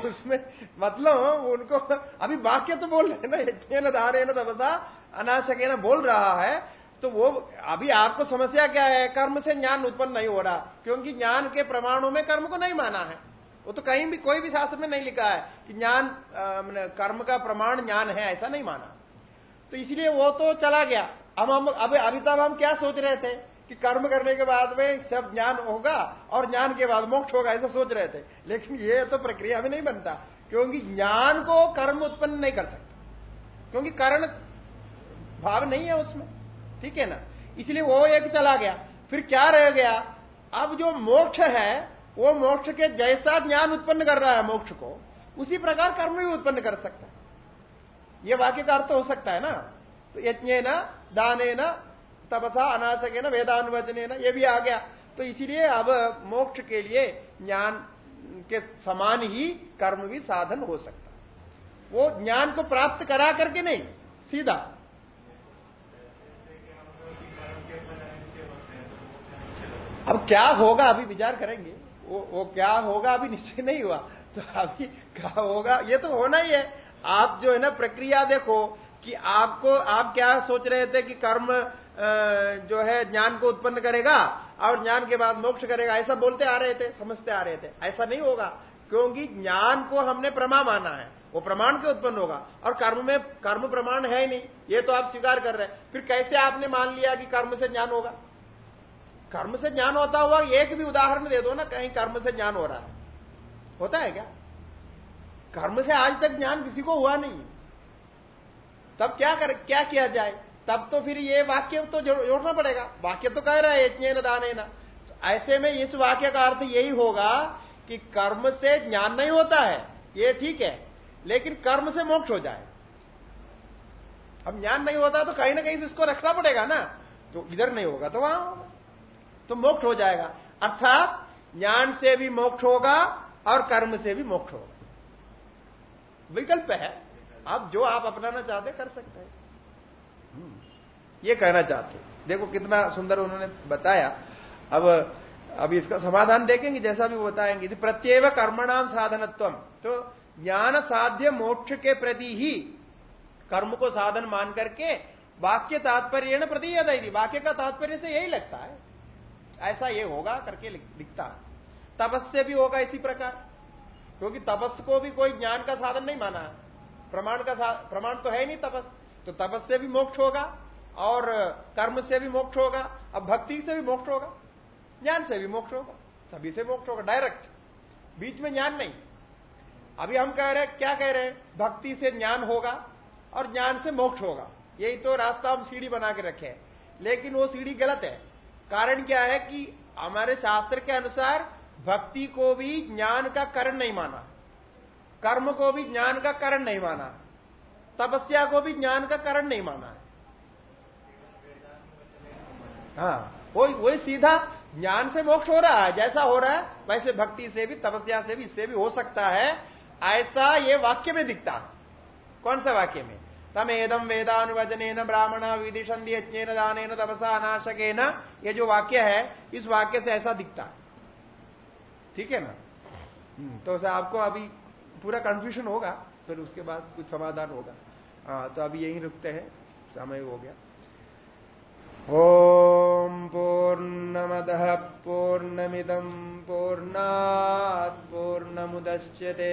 उसमें मतलब उनको अभी वाक्य तो बोल रहे ना यज्ञ न धारे न तपसा अनाशके न बोल रहा है तो वो, अभी आपको समस्या क्या है? कर्म से ज्ञान उत्पन्न नहीं हो रहा। क्योंकि ज्ञान के प्रमाणों में कर्म को नहीं माना है। वो तो कहीं भी, कोई भी शास्त्र में नहीं लिखा है कि ज्ञान कर्म का प्रमाण ज्ञान है, ऐसा नहीं माना। तो इसलिए वो तो चला गया। अब हम, अब अभी तक हम क्या सोच रहे थे? कि कर्म करने के बाद में सब ज्ञान होगा और ज्ञान के बाद मोक्ष होगा, ऐसा सोच रहे थे। लेकिन ये तो प्रक्रिया में नहीं बनता। क्योंकि ज्ञान को कर्म उत्पन्न नहीं कर सकता। क्योंकि कारण भाव नहीं है उसमें। ठीक है ना? इसलिए वो एक चला गया। फिर क्या रह गया? अब जो मोक्ष है, वो मोक्ष के जैसा ज्ञान उत्पन्न कर रहा है मोक्ष को, उसी प्रकार कर्म भी उत्पन्न कर सकता है। ये वाक्य का अर्थ हो सकता है ना? तो यज्ञ न दाने न तपसा अनाशक न वेदानुवचने न ये भी आ गया। तो इसीलिए अब मोक्ष के लिए ज्ञान के समान ही कर्म भी साधन हो सकता वो ज्ञान को प्राप्त करा करके नहीं, सीधा अब क्या होगा अभी विचार करेंगे। वो वो क्या होगा अभी निश्चय नहीं हुआ। तो अभी क्या होगा, ये तो होना ही है। आप जो है ना, प्रक्रिया देखो कि आपको, आप क्या सोच रहे थे कि कर्म जो है, ज्ञान को उत्पन्न करेगा और ज्ञान के बाद मोक्ष करेगा, ऐसा बोलते आ रहे थे, समझते आ रहे थे। ऐसा नहीं होगा, क्योंकि ज्ञान को हमने प्रमा माना है। वो प्रमाण के उत्पन्न होगा। और कर्म में, कर्म प्रमाण है ही नहीं। ये तो आप स्वीकार कर रहे हैं। फिर कैसे आपने मान लिया कि कर्म से ज्ञान होगा? कर्म से ज्ञान होता हुआ एक भी उदाहरण दे दो ना, कहीं कर्म से ज्ञान हो रहा है। होता है क्या? कर्म से आज तक ज्ञान किसी को हुआ नहीं। तब क्या कर, क्या किया जाए? तब तो फिर ये वाक्य तो जोड़ना पड़ेगा। वाक्य तो कह रहा है, यज्ञ न दाने न ऐसे में इस वाक्य का अर्थ यही होगा कि कर्म से ज्ञान नहीं होता है, ये ठीक है, लेकिन कर्म से मोक्ष हो जाए। अब ज्ञान नहीं होता तो कहीं ना कहीं इसको रखना पड़ेगा ना। तो इधर नहीं होगा तो वहाँ होगा। तो मोक्ष हो जाएगा। अर्थात ज्ञान से भी मोक्ष होगा और कर्म से भी मोक्ष होगा। विकल्प है। आप जो आप अपनाना चाहते कर सकते हैं। हम्म। ये कहना चाहते देखो कितना सुंदर उन्होंने बताया। अब अब इसका समाधान देखेंगे, जैसा भी बताएँगे। प्रत्येव कर्मणाम साधनत्व तो ज्ञान साध्य मोक्ष के प्रति ही कर्म को साधन मान करके वाक्य तात्पर्य प्रति वाक्य का तात्पर्य से यही लगता है। ऐसा ये होगा करके लिखता तपस्या भी होगा इसी प्रकार। क्योंकि तपस को भी कोई ज्ञान का साधन नहीं माना प्रमाण का प्रमाण तो है नहीं तपस तो तपस से भी मोक्ष होगा और कर्म से भी मोक्ष होगा, अब भक्ति से भी मोक्ष होगा, ज्ञान से भी मोक्ष होगा, सभी से मोक्ष होगा डायरेक्ट बीच में ज्ञान नहीं। अभी हम कह रहे हैं, क्या कह रहे हैं? भक्ति से ज्ञान होगा और ज्ञान से मोक्ष होगा। यही तो रास्ता हम सीढ़ी बना के रखे हैं। लेकिन वो सीढ़ी गलत है। कारण क्या है कि हमारे शास्त्र के अनुसार भक्ति को भी ज्ञान का कारण नहीं माना। कर्म को भी ज्ञान का कारण नहीं माना। तपस्या को भी ज्ञान का कारण नहीं माना। हाँ वही वही सीधा ज्ञान से मोक्ष हो रहा है, जैसा हो रहा है, वैसे भक्ति से भी, तपस्या से भी, इससे भी हो सकता है। ऐसा ये वाक्य में दिखता। कौन सा वाक्य में? तमेदम वेदानुवचन ब्राह्मण विदिशंधि यज्ञ दान तपसा अनाशक ये जो वाक्य है इस वाक्य से ऐसा दिखता है। ठीक है ना? हम्म, तो आपको अभी पूरा कंफ्यूजन होगा फिर उसके बाद कुछ समाधान होगा। हाँ तो अभी यही रुकते हैं समय हो गया। ओम ॐ पूर्णमदः पूर्णमिदम् पूर्णात् पूर्णमुदश्यते